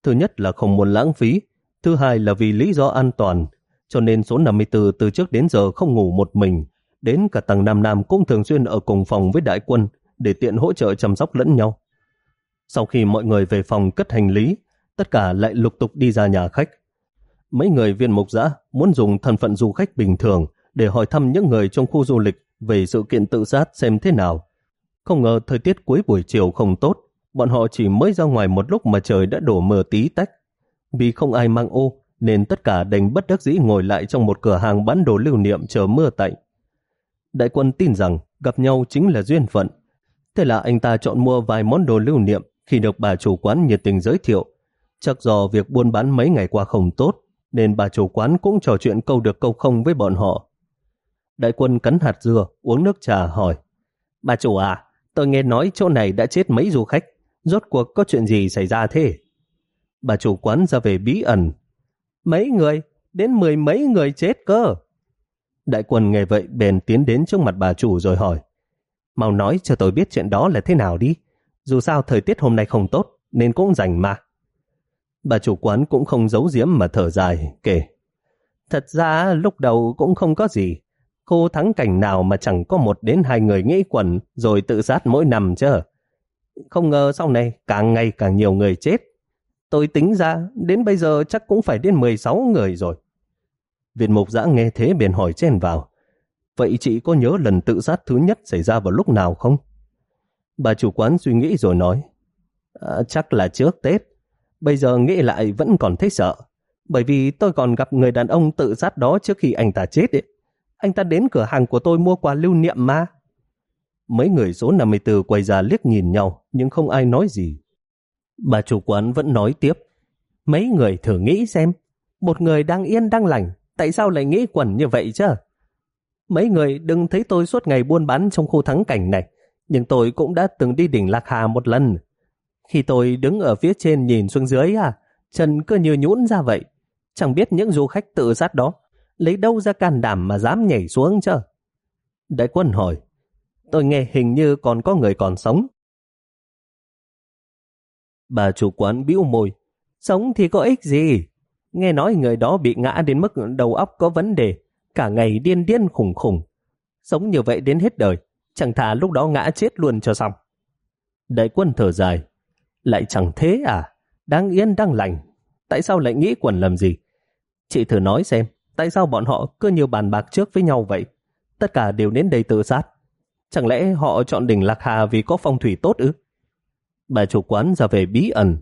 Thứ nhất là không muốn lãng phí, thứ hai là vì lý do an toàn, cho nên số 54 từ trước đến giờ không ngủ một mình. Đến cả tầng Nam Nam cũng thường xuyên ở cùng phòng với đại quân để tiện hỗ trợ chăm sóc lẫn nhau. Sau khi mọi người về phòng cất hành lý, tất cả lại lục tục đi ra nhà khách. Mấy người viên mục giã muốn dùng thân phận du khách bình thường để hỏi thăm những người trong khu du lịch về sự kiện tự sát xem thế nào. Không ngờ thời tiết cuối buổi chiều không tốt, bọn họ chỉ mới ra ngoài một lúc mà trời đã đổ mưa tí tách. Vì không ai mang ô, nên tất cả đành bất đắc dĩ ngồi lại trong một cửa hàng bán đồ lưu niệm chờ mưa tạnh. Đại quân tin rằng gặp nhau chính là duyên phận. Thế là anh ta chọn mua vài món đồ lưu niệm khi được bà chủ quán nhiệt tình giới thiệu. Chắc do việc buôn bán mấy ngày qua không tốt, nên bà chủ quán cũng trò chuyện câu được câu không với bọn họ. Đại quân cắn hạt dưa, uống nước trà hỏi. Bà chủ à, tôi nghe nói chỗ này đã chết mấy du khách. Rốt cuộc có chuyện gì xảy ra thế? Bà chủ quán ra về bí ẩn. Mấy người? Đến mười mấy người chết cơ. Đại quân nghe vậy bèn tiến đến trước mặt bà chủ rồi hỏi. Mau nói cho tôi biết chuyện đó là thế nào đi. Dù sao thời tiết hôm nay không tốt, nên cũng rảnh mà. Bà chủ quán cũng không giấu giếm mà thở dài, kể. Thật ra lúc đầu cũng không có gì. cô thắng cảnh nào mà chẳng có một đến hai người nghĩ quẩn rồi tự sát mỗi năm chứ. Không ngờ sau này càng ngày càng nhiều người chết. Tôi tính ra đến bây giờ chắc cũng phải đến 16 người rồi. Viện mục giã nghe thế bèn hỏi chen vào. Vậy chị có nhớ lần tự sát thứ nhất xảy ra vào lúc nào không? Bà chủ quán suy nghĩ rồi nói. À, chắc là trước Tết. Bây giờ nghĩ lại vẫn còn thấy sợ. Bởi vì tôi còn gặp người đàn ông tự sát đó trước khi anh ta chết ấy. Anh ta đến cửa hàng của tôi mua quà lưu niệm mà. Mấy người số 54 quay ra liếc nhìn nhau nhưng không ai nói gì. Bà chủ quán vẫn nói tiếp. Mấy người thử nghĩ xem. Một người đang yên đang lành tại sao lại nghĩ quẩn như vậy chứ? Mấy người đừng thấy tôi suốt ngày buôn bán trong khu thắng cảnh này nhưng tôi cũng đã từng đi đỉnh Lạc Hà một lần. Khi tôi đứng ở phía trên nhìn xuống dưới à, chân cứ như nhũn ra vậy. Chẳng biết những du khách tự sát đó lấy đâu ra can đảm mà dám nhảy xuống chứ? Đại quân hỏi, tôi nghe hình như còn có người còn sống. Bà chủ quán bĩu môi, sống thì có ích gì? Nghe nói người đó bị ngã đến mức đầu óc có vấn đề, cả ngày điên điên khủng khủng. Sống như vậy đến hết đời, chẳng thà lúc đó ngã chết luôn cho xong. Đại quân thở dài, lại chẳng thế à? Đang yên đang lành, tại sao lại nghĩ quần làm gì? Chị thử nói xem, tại sao bọn họ cứ nhiều bàn bạc trước với nhau vậy? Tất cả đều đến đây tự sát. Chẳng lẽ họ chọn đỉnh Lạc Hà vì có phong thủy tốt ư? Bà chủ quán ra về bí ẩn.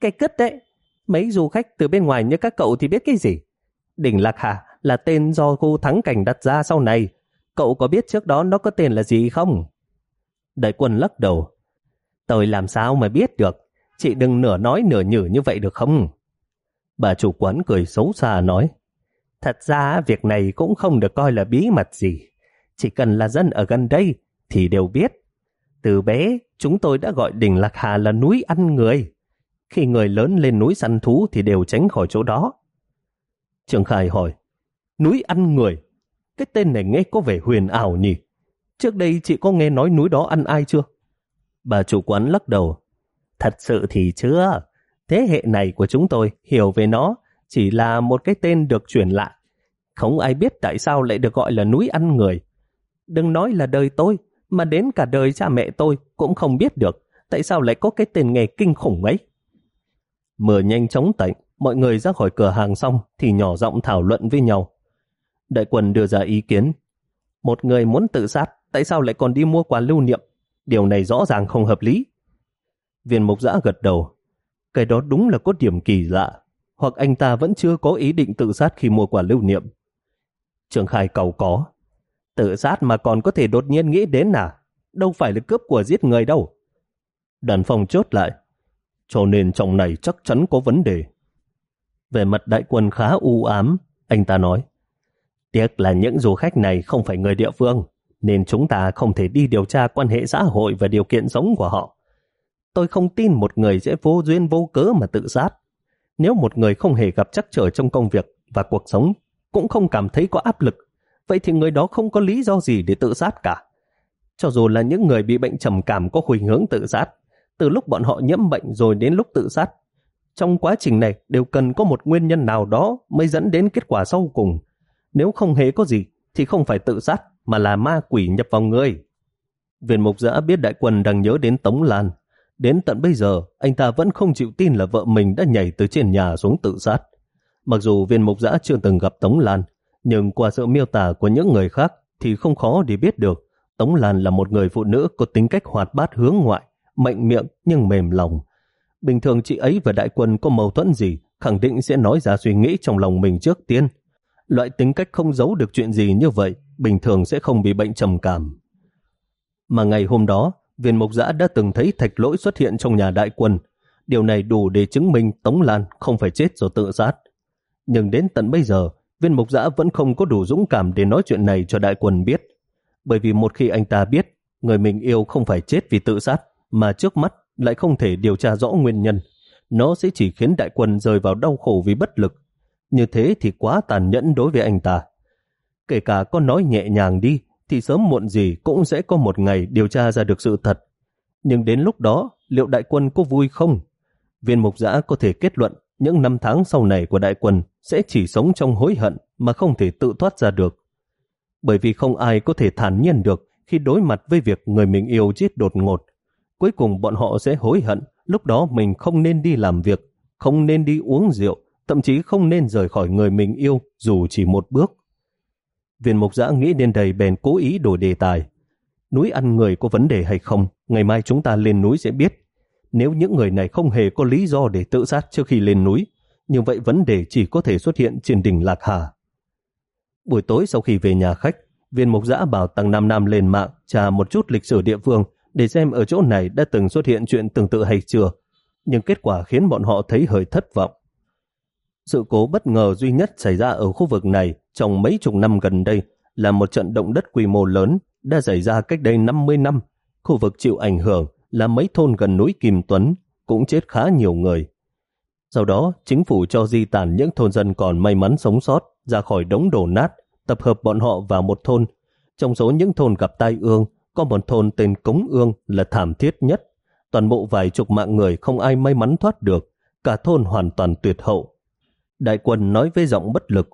Cái cất đấy, mấy du khách từ bên ngoài như các cậu thì biết cái gì? Đỉnh Lạc Hà là tên do khu thắng cảnh đặt ra sau này. Cậu có biết trước đó nó có tên là gì không? Đại quân lắc đầu. Tôi làm sao mà biết được? Chị đừng nửa nói nửa nhử như vậy được không? Bà chủ quán cười xấu xa nói. Thật ra việc này cũng không được coi là bí mật gì. Chỉ cần là dân ở gần đây thì đều biết. Từ bé, chúng tôi đã gọi đỉnh Lạc Hà là núi ăn người. Khi người lớn lên núi săn thú thì đều tránh khỏi chỗ đó. Trường Khai hỏi, núi ăn người, cái tên này nghe có vẻ huyền ảo nhỉ? Trước đây chị có nghe nói núi đó ăn ai chưa? Bà chủ quán lắc đầu. Thật sự thì chưa. Thế hệ này của chúng tôi hiểu về nó chỉ là một cái tên được truyền lại. Không ai biết tại sao lại được gọi là núi ăn người. Đừng nói là đời tôi, mà đến cả đời cha mẹ tôi cũng không biết được tại sao lại có cái tên nghề kinh khủng ấy. Mưa nhanh chóng tạnh, mọi người ra khỏi cửa hàng xong thì nhỏ giọng thảo luận với nhau. Đại quân đưa ra ý kiến. Một người muốn tự sát, tại sao lại còn đi mua quà lưu niệm? Điều này rõ ràng không hợp lý. Viên mục giã gật đầu. Cái đó đúng là có điểm kỳ lạ. Hoặc anh ta vẫn chưa có ý định tự sát khi mua quà lưu niệm. Trường Khai cầu có. Tự sát mà còn có thể đột nhiên nghĩ đến à? Đâu phải là cướp của giết người đâu. Đàn phòng chốt lại. Cho nên trong này chắc chắn có vấn đề. Về mặt đại quân khá u ám, anh ta nói. Tiếc là những du khách này không phải người địa phương, nên chúng ta không thể đi điều tra quan hệ xã hội và điều kiện sống của họ. Tôi không tin một người sẽ vô duyên vô cớ mà tự sát. Nếu một người không hề gặp chắc trở trong công việc và cuộc sống, cũng không cảm thấy có áp lực, vậy thì người đó không có lý do gì để tự sát cả. Cho dù là những người bị bệnh trầm cảm có khuynh hướng tự sát, từ lúc bọn họ nhiễm bệnh rồi đến lúc tự sát, trong quá trình này đều cần có một nguyên nhân nào đó mới dẫn đến kết quả sau cùng. Nếu không hề có gì, thì không phải tự sát, mà là ma quỷ nhập vào người. Viên mục giã biết đại quân đang nhớ đến Tống Lan. Đến tận bây giờ, anh ta vẫn không chịu tin là vợ mình đã nhảy từ trên nhà xuống tự sát. Mặc dù viên mục giã chưa từng gặp Tống Lan, nhưng qua sự miêu tả của những người khác thì không khó để biết được Tống Lan là một người phụ nữ có tính cách hoạt bát hướng ngoại, mạnh miệng nhưng mềm lòng. Bình thường chị ấy và đại quân có mâu thuẫn gì khẳng định sẽ nói ra suy nghĩ trong lòng mình trước tiên. Loại tính cách không giấu được chuyện gì như vậy, bình thường sẽ không bị bệnh trầm cảm. Mà ngày hôm đó, viên mục giã đã từng thấy thạch lỗi xuất hiện trong nhà đại quân. Điều này đủ để chứng minh Tống Lan không phải chết rồi tự sát. Nhưng đến tận bây giờ, viên mục giã vẫn không có đủ dũng cảm để nói chuyện này cho đại quân biết. Bởi vì một khi anh ta biết người mình yêu không phải chết vì tự sát, mà trước mắt lại không thể điều tra rõ nguyên nhân, nó sẽ chỉ khiến đại quân rơi vào đau khổ vì bất lực. Như thế thì quá tàn nhẫn đối với anh ta. Kể cả có nói nhẹ nhàng đi, thì sớm muộn gì cũng sẽ có một ngày điều tra ra được sự thật. Nhưng đến lúc đó, liệu đại quân có vui không? Viên mục giã có thể kết luận những năm tháng sau này của đại quân sẽ chỉ sống trong hối hận mà không thể tự thoát ra được. Bởi vì không ai có thể thản nhiên được khi đối mặt với việc người mình yêu chết đột ngột. Cuối cùng bọn họ sẽ hối hận lúc đó mình không nên đi làm việc, không nên đi uống rượu, thậm chí không nên rời khỏi người mình yêu dù chỉ một bước. Viên mục giã nghĩ đến đây bèn cố ý đổi đề tài. Núi ăn người có vấn đề hay không, ngày mai chúng ta lên núi sẽ biết. Nếu những người này không hề có lý do để tự sát trước khi lên núi, như vậy vấn đề chỉ có thể xuất hiện trên đỉnh Lạc Hà. Buổi tối sau khi về nhà khách, viên mục giã bảo Tăng Nam Nam lên mạng tra một chút lịch sử địa phương để xem ở chỗ này đã từng xuất hiện chuyện tương tự hay chưa. Nhưng kết quả khiến bọn họ thấy hơi thất vọng. Sự cố bất ngờ duy nhất xảy ra ở khu vực này trong mấy chục năm gần đây là một trận động đất quy mô lớn đã xảy ra cách đây 50 năm. Khu vực chịu ảnh hưởng là mấy thôn gần núi Kim Tuấn, cũng chết khá nhiều người. Sau đó, chính phủ cho di tản những thôn dân còn may mắn sống sót ra khỏi đống đổ nát, tập hợp bọn họ vào một thôn. Trong số những thôn gặp tai ương, có một thôn tên Cống Ương là thảm thiết nhất. Toàn bộ vài chục mạng người không ai may mắn thoát được, cả thôn hoàn toàn tuyệt hậu. Đại quân nói với giọng bất lực,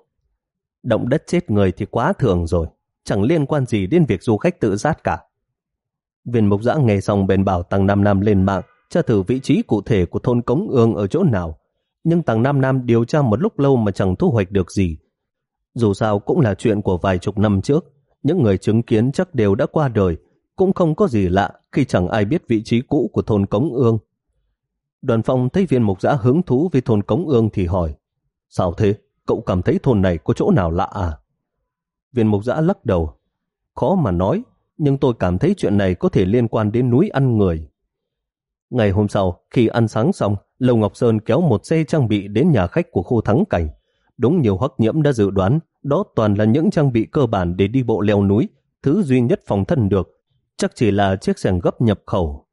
động đất chết người thì quá thường rồi, chẳng liên quan gì đến việc du khách tự sát cả. Viên mục giã nghe xong bền bảo Tăng Nam Nam lên mạng tra thử vị trí cụ thể của thôn Cống Ương ở chỗ nào. Nhưng Tăng Nam Nam điều tra một lúc lâu mà chẳng thu hoạch được gì. Dù sao cũng là chuyện của vài chục năm trước, những người chứng kiến chắc đều đã qua đời, cũng không có gì lạ khi chẳng ai biết vị trí cũ của thôn Cống Ương. Đoàn phong thấy viên mục giã hứng thú với thôn Cống Ương thì hỏi, sao thế, cậu cảm thấy thôn này có chỗ nào lạ à? Viên mục giã lắc đầu, khó mà nói, nhưng tôi cảm thấy chuyện này có thể liên quan đến núi ăn người. Ngày hôm sau, khi ăn sáng xong, Lâu Ngọc Sơn kéo một xe trang bị đến nhà khách của khu thắng cảnh. Đúng nhiều hắc nhiễm đã dự đoán, đó toàn là những trang bị cơ bản để đi bộ leo núi, thứ duy nhất phòng thân được, chắc chỉ là chiếc xẻng gấp nhập khẩu.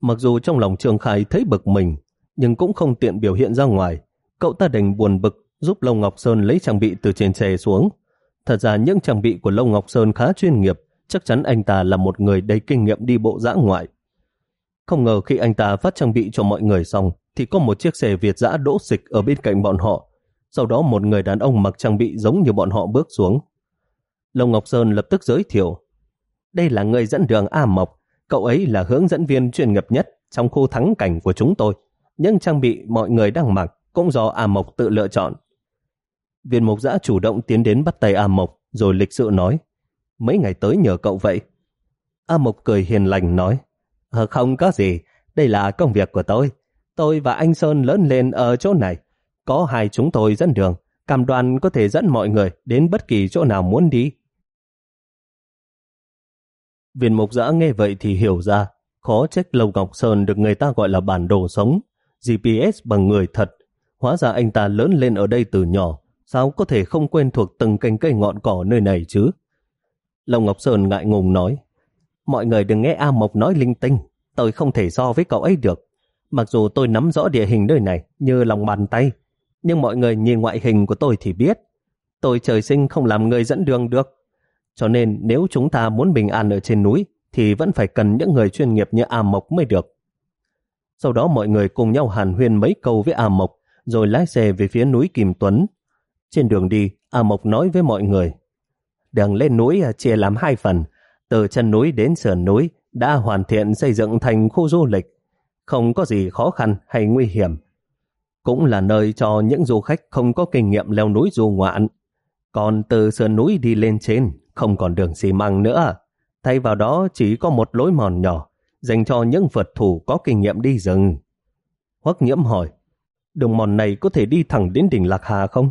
Mặc dù trong lòng Trường Khai thấy bực mình, nhưng cũng không tiện biểu hiện ra ngoài. Cậu ta đành buồn bực giúp Lâu Ngọc Sơn lấy trang bị từ trên xe xuống. Thật ra những trang bị của Lâu Ngọc Sơn khá chuyên nghiệp, chắc chắn anh ta là một người đầy kinh nghiệm đi bộ dã ngoại. Không ngờ khi anh ta phát trang bị cho mọi người xong, thì có một chiếc xe Việt dã đỗ xịch ở bên cạnh bọn họ. Sau đó một người đàn ông mặc trang bị giống như bọn họ bước xuống. Lông Ngọc Sơn lập tức giới thiệu. Đây là người dẫn đường A Mộc, cậu ấy là hướng dẫn viên chuyên nghiệp nhất trong khu thắng cảnh của chúng tôi. những trang bị mọi người đang mặc cũng do A Mộc tự lựa chọn. Viên mục giã chủ động tiến đến bắt tay A Mộc, rồi lịch sự nói mấy ngày tới nhờ cậu vậy. A Mộc cười hiền lành nói, ờ, không có gì, đây là công việc của tôi. Tôi và anh Sơn lớn lên ở chỗ này. Có hai chúng tôi dẫn đường, cam đoan có thể dẫn mọi người đến bất kỳ chỗ nào muốn đi. Viên mục giã nghe vậy thì hiểu ra, khó trách Lâu Ngọc Sơn được người ta gọi là bản đồ sống, GPS bằng người thật. Hóa ra anh ta lớn lên ở đây từ nhỏ, sao có thể không quen thuộc từng cành cây ngọn cỏ nơi này chứ? Long Ngọc Sơn ngại ngùng nói, mọi người đừng nghe A Mộc nói linh tinh, tôi không thể so với cậu ấy được. Mặc dù tôi nắm rõ địa hình nơi này như lòng bàn tay, nhưng mọi người nhìn ngoại hình của tôi thì biết, tôi trời sinh không làm người dẫn đường được. Cho nên nếu chúng ta muốn bình an ở trên núi, thì vẫn phải cần những người chuyên nghiệp như A Mộc mới được. Sau đó mọi người cùng nhau hàn huyên mấy câu với A Mộc, rồi lái xe về phía núi Kim Tuấn. Trên đường đi, A Mộc nói với mọi người, đường lên núi à, chia làm hai phần, từ chân núi đến sườn núi đã hoàn thiện xây dựng thành khu du lịch, không có gì khó khăn hay nguy hiểm. Cũng là nơi cho những du khách không có kinh nghiệm leo núi du ngoạn. Còn từ sườn núi đi lên trên, không còn đường xi măng nữa. Thay vào đó chỉ có một lối mòn nhỏ, dành cho những vật thủ có kinh nghiệm đi rừng. Hoắc nhiễm hỏi, đường mòn này có thể đi thẳng đến đỉnh Lạc Hà không?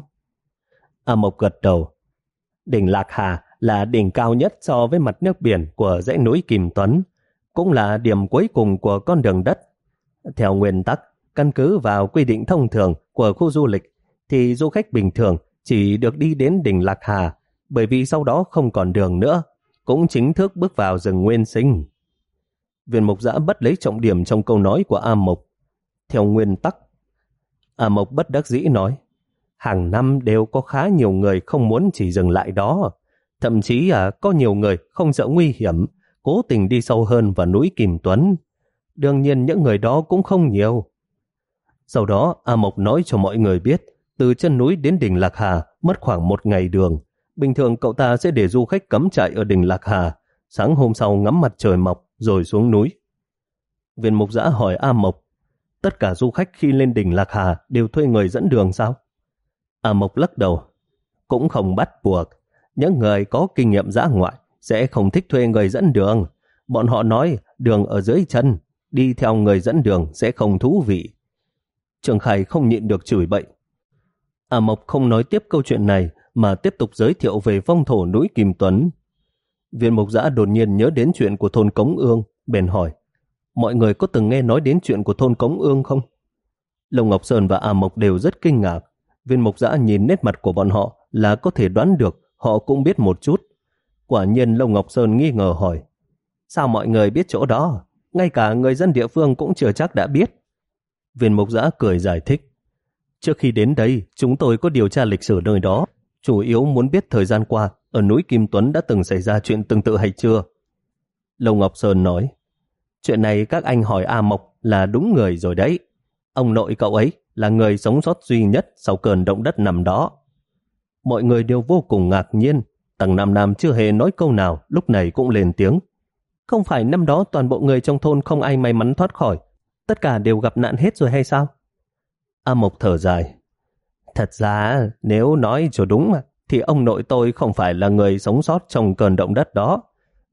A Mộc gật đầu. Đỉnh Lạc Hà là đỉnh cao nhất so với mặt nước biển của dãy núi Kim Tuấn, cũng là điểm cuối cùng của con đường đất. Theo nguyên tắc, căn cứ vào quy định thông thường của khu du lịch, thì du khách bình thường chỉ được đi đến đỉnh Lạc Hà, bởi vì sau đó không còn đường nữa, cũng chính thức bước vào rừng nguyên sinh. Viên mục giã bất lấy trọng điểm trong câu nói của A Mộc. Theo nguyên tắc, A Mộc bất đắc dĩ nói, hàng năm đều có khá nhiều người không muốn chỉ dừng lại đó. Thậm chí à, có nhiều người không sợ nguy hiểm, cố tình đi sâu hơn vào núi Kim Tuấn. Đương nhiên những người đó cũng không nhiều. Sau đó A Mộc nói cho mọi người biết, từ chân núi đến đỉnh Lạc Hà mất khoảng một ngày đường. Bình thường cậu ta sẽ để du khách cắm trại ở đỉnh Lạc Hà, sáng hôm sau ngắm mặt trời mọc rồi xuống núi. Viên mục giã hỏi A Mộc, tất cả du khách khi lên đỉnh Lạc Hà đều thuê người dẫn đường sao? à Mộc lắc đầu, cũng không bắt buộc. Những người có kinh nghiệm dã ngoại sẽ không thích thuê người dẫn đường. Bọn họ nói đường ở dưới chân, đi theo người dẫn đường sẽ không thú vị. Trường Khải không nhịn được chửi bậy. à Mộc không nói tiếp câu chuyện này mà tiếp tục giới thiệu về phong thổ núi Kim Tuấn. Viên mục giã đột nhiên nhớ đến chuyện của thôn Cống Ương, bèn hỏi, mọi người có từng nghe nói đến chuyện của thôn Cống Ương không? Lồng Ngọc Sơn và A Mộc đều rất kinh ngạc. Viên Mộc giã nhìn nét mặt của bọn họ là có thể đoán được họ cũng biết một chút. Quả nhiên Lồng Ngọc Sơn nghi ngờ hỏi, sao mọi người biết chỗ đó? Ngay cả người dân địa phương cũng chưa chắc đã biết. Viên Mộc giã cười giải thích, Trước khi đến đây, chúng tôi có điều tra lịch sử nơi đó, chủ yếu muốn biết thời gian qua ở núi Kim Tuấn đã từng xảy ra chuyện tương tự hay chưa. Lồng Ngọc Sơn nói, chuyện này các anh hỏi A Mộc là đúng người rồi đấy. Ông nội cậu ấy là người sống sót duy nhất sau cơn động đất nằm đó. Mọi người đều vô cùng ngạc nhiên, tầng Nam Nam chưa hề nói câu nào, lúc này cũng lên tiếng. Không phải năm đó toàn bộ người trong thôn không ai may mắn thoát khỏi, tất cả đều gặp nạn hết rồi hay sao? A Mộc thở dài. Thật ra, nếu nói cho đúng, thì ông nội tôi không phải là người sống sót trong cơn động đất đó.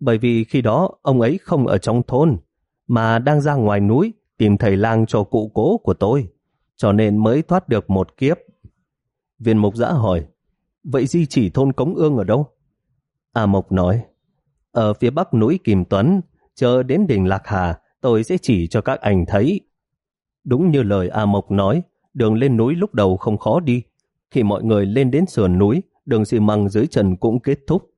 Bởi vì khi đó, ông ấy không ở trong thôn, mà đang ra ngoài núi tìm thầy lang cho cụ cố của tôi, cho nên mới thoát được một kiếp. Viên mục giã hỏi, vậy di chỉ thôn Cống Ương ở đâu? A Mộc nói, ở phía bắc núi Kim Tuấn, chờ đến đỉnh Lạc Hà, tôi sẽ chỉ cho các anh thấy. Đúng như lời A Mộc nói, đường lên núi lúc đầu không khó đi. Khi mọi người lên đến sườn núi, đường xi măng dưới chân cũng kết thúc.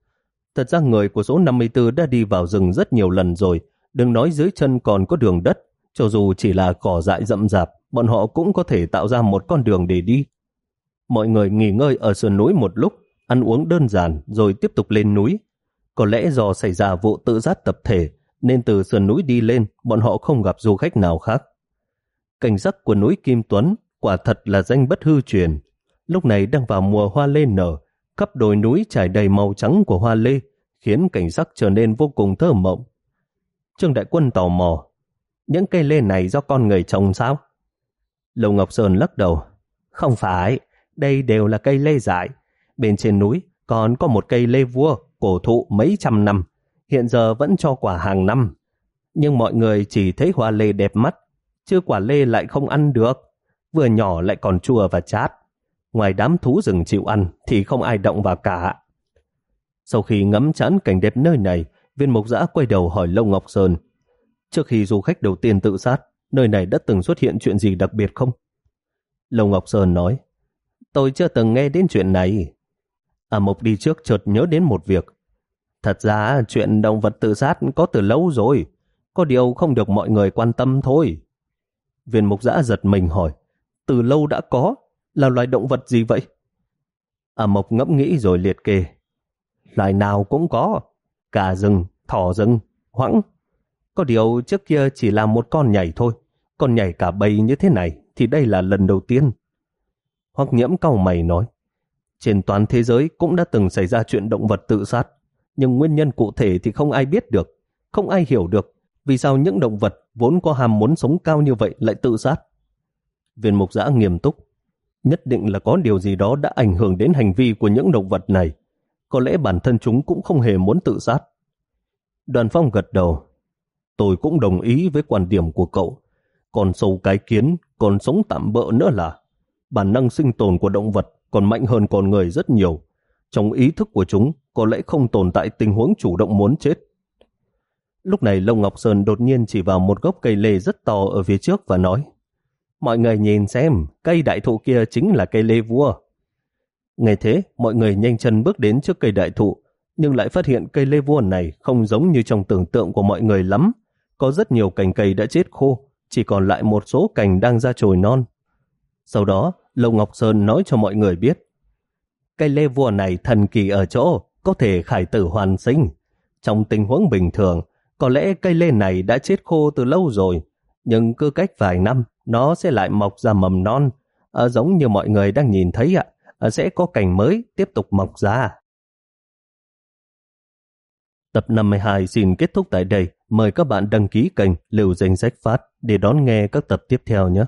Thật ra người của số 54 đã đi vào rừng rất nhiều lần rồi, đừng nói dưới chân còn có đường đất, cho dù chỉ là cỏ dại rậm rạp, bọn họ cũng có thể tạo ra một con đường để đi. Mọi người nghỉ ngơi ở sườn núi một lúc, ăn uống đơn giản rồi tiếp tục lên núi. Có lẽ do xảy ra vụ tự sát tập thể, nên từ sườn núi đi lên, bọn họ không gặp du khách nào khác. Cảnh sắc của núi Kim Tuấn quả thật là danh bất hư truyền. Lúc này đang vào mùa hoa lê nở, khắp đồi núi trải đầy màu trắng của hoa lê, khiến cảnh sắc trở nên vô cùng thơ mộng. Trương Đại Quân tò mò, những cây lê này do con người trồng sao? Lầu Ngọc Sơn lắc đầu, không phải, đây đều là cây lê dại. Bên trên núi còn có một cây lê vua, cổ thụ mấy trăm năm, hiện giờ vẫn cho quả hàng năm. Nhưng mọi người chỉ thấy hoa lê đẹp mắt, chứ quả lê lại không ăn được vừa nhỏ lại còn chua và chát. Ngoài đám thú rừng chịu ăn thì không ai động vào cả. Sau khi ngắm chán cảnh đẹp nơi này, viên Mộc giã quay đầu hỏi Lâu Ngọc Sơn. Trước khi du khách đầu tiên tự sát, nơi này đã từng xuất hiện chuyện gì đặc biệt không? Lâu Ngọc Sơn nói, tôi chưa từng nghe đến chuyện này. À Mộc đi trước chợt nhớ đến một việc. Thật ra chuyện động vật tự sát có từ lâu rồi, có điều không được mọi người quan tâm thôi. Viên mục giã giật mình hỏi, từ lâu đã có, là loài động vật gì vậy? À Mộc ngẫm nghĩ rồi liệt kê. Loài nào cũng có, cả rừng, thỏ rừng, hoãng. Có điều trước kia chỉ là một con nhảy thôi, con nhảy cả bầy như thế này thì đây là lần đầu tiên. Hoặc nhiễm cau mày nói, trên toàn thế giới cũng đã từng xảy ra chuyện động vật tự sát, nhưng nguyên nhân cụ thể thì không ai biết được, không ai hiểu được vì sao những động vật vốn có hàm muốn sống cao như vậy lại tự sát. Viên mục giã nghiêm túc. Nhất định là có điều gì đó đã ảnh hưởng đến hành vi của những động vật này. Có lẽ bản thân chúng cũng không hề muốn tự sát. Đoàn phong gật đầu. Tôi cũng đồng ý với quan điểm của cậu. còn sâu cái kiến, còn sống tạm bỡ nữa là bản năng sinh tồn của động vật còn mạnh hơn con người rất nhiều. Trong ý thức của chúng có lẽ không tồn tại tình huống chủ động muốn chết. Lúc này Lông Ngọc Sơn đột nhiên chỉ vào một gốc cây lê rất to ở phía trước và nói Mọi người nhìn xem, cây đại thụ kia chính là cây lê vua. Nghe thế, mọi người nhanh chân bước đến trước cây đại thụ, nhưng lại phát hiện cây lê vua này không giống như trong tưởng tượng của mọi người lắm. Có rất nhiều cành cây đã chết khô, chỉ còn lại một số cành đang ra chồi non. Sau đó, Lâu Ngọc Sơn nói cho mọi người biết, cây lê vua này thần kỳ ở chỗ, có thể khải tử hoàn sinh. Trong tình huống bình thường, có lẽ cây lê này đã chết khô từ lâu rồi, nhưng cứ cách vài năm, nó sẽ lại mọc ra mầm non, à, giống như mọi người đang nhìn thấy ạ, à, Ờ, sẽ có cành mới tiếp tục mọc ra. Tập 52 xin kết thúc tại đây. Mời các bạn đăng ký kênh liều Danh Sách Phát để đón nghe các tập tiếp theo nhé.